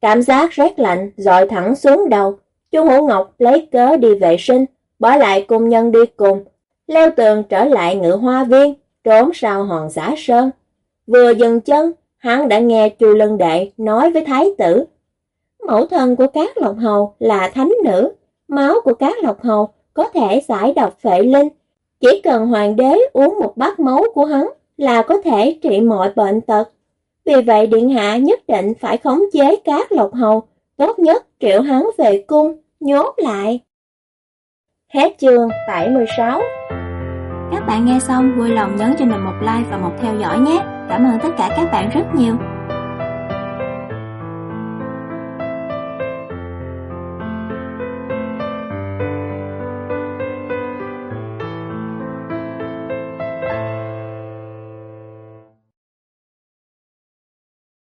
Cảm giác rét lạnh dội thẳng xuống đầu, Chu Hữu Ngọc lấy cớ đi vệ sinh, bỏ lại cung nhân đi cùng, leo tường trở lại ngự hoa viên, trốn sau hòn giả sơn. Vừa dừng chân, hắn đã nghe Chu Lân Đệ nói với thái tử. Mẫu thân của các lộc hầu là thánh nữ, máu của các lộc hầu có thể giải độc phệ linh. Chỉ cần hoàng đế uống một bát máu của hắn là có thể trị mọi bệnh tật. Vì vậy Điện Hạ nhất định phải khống chế các lộc hầu, tốt nhất triệu hắn về cung, nhốt lại. Hết chương 76 Các bạn nghe xong vui lòng nhấn cho mình một like và một theo dõi nhé. Cảm ơn tất cả các bạn rất nhiều.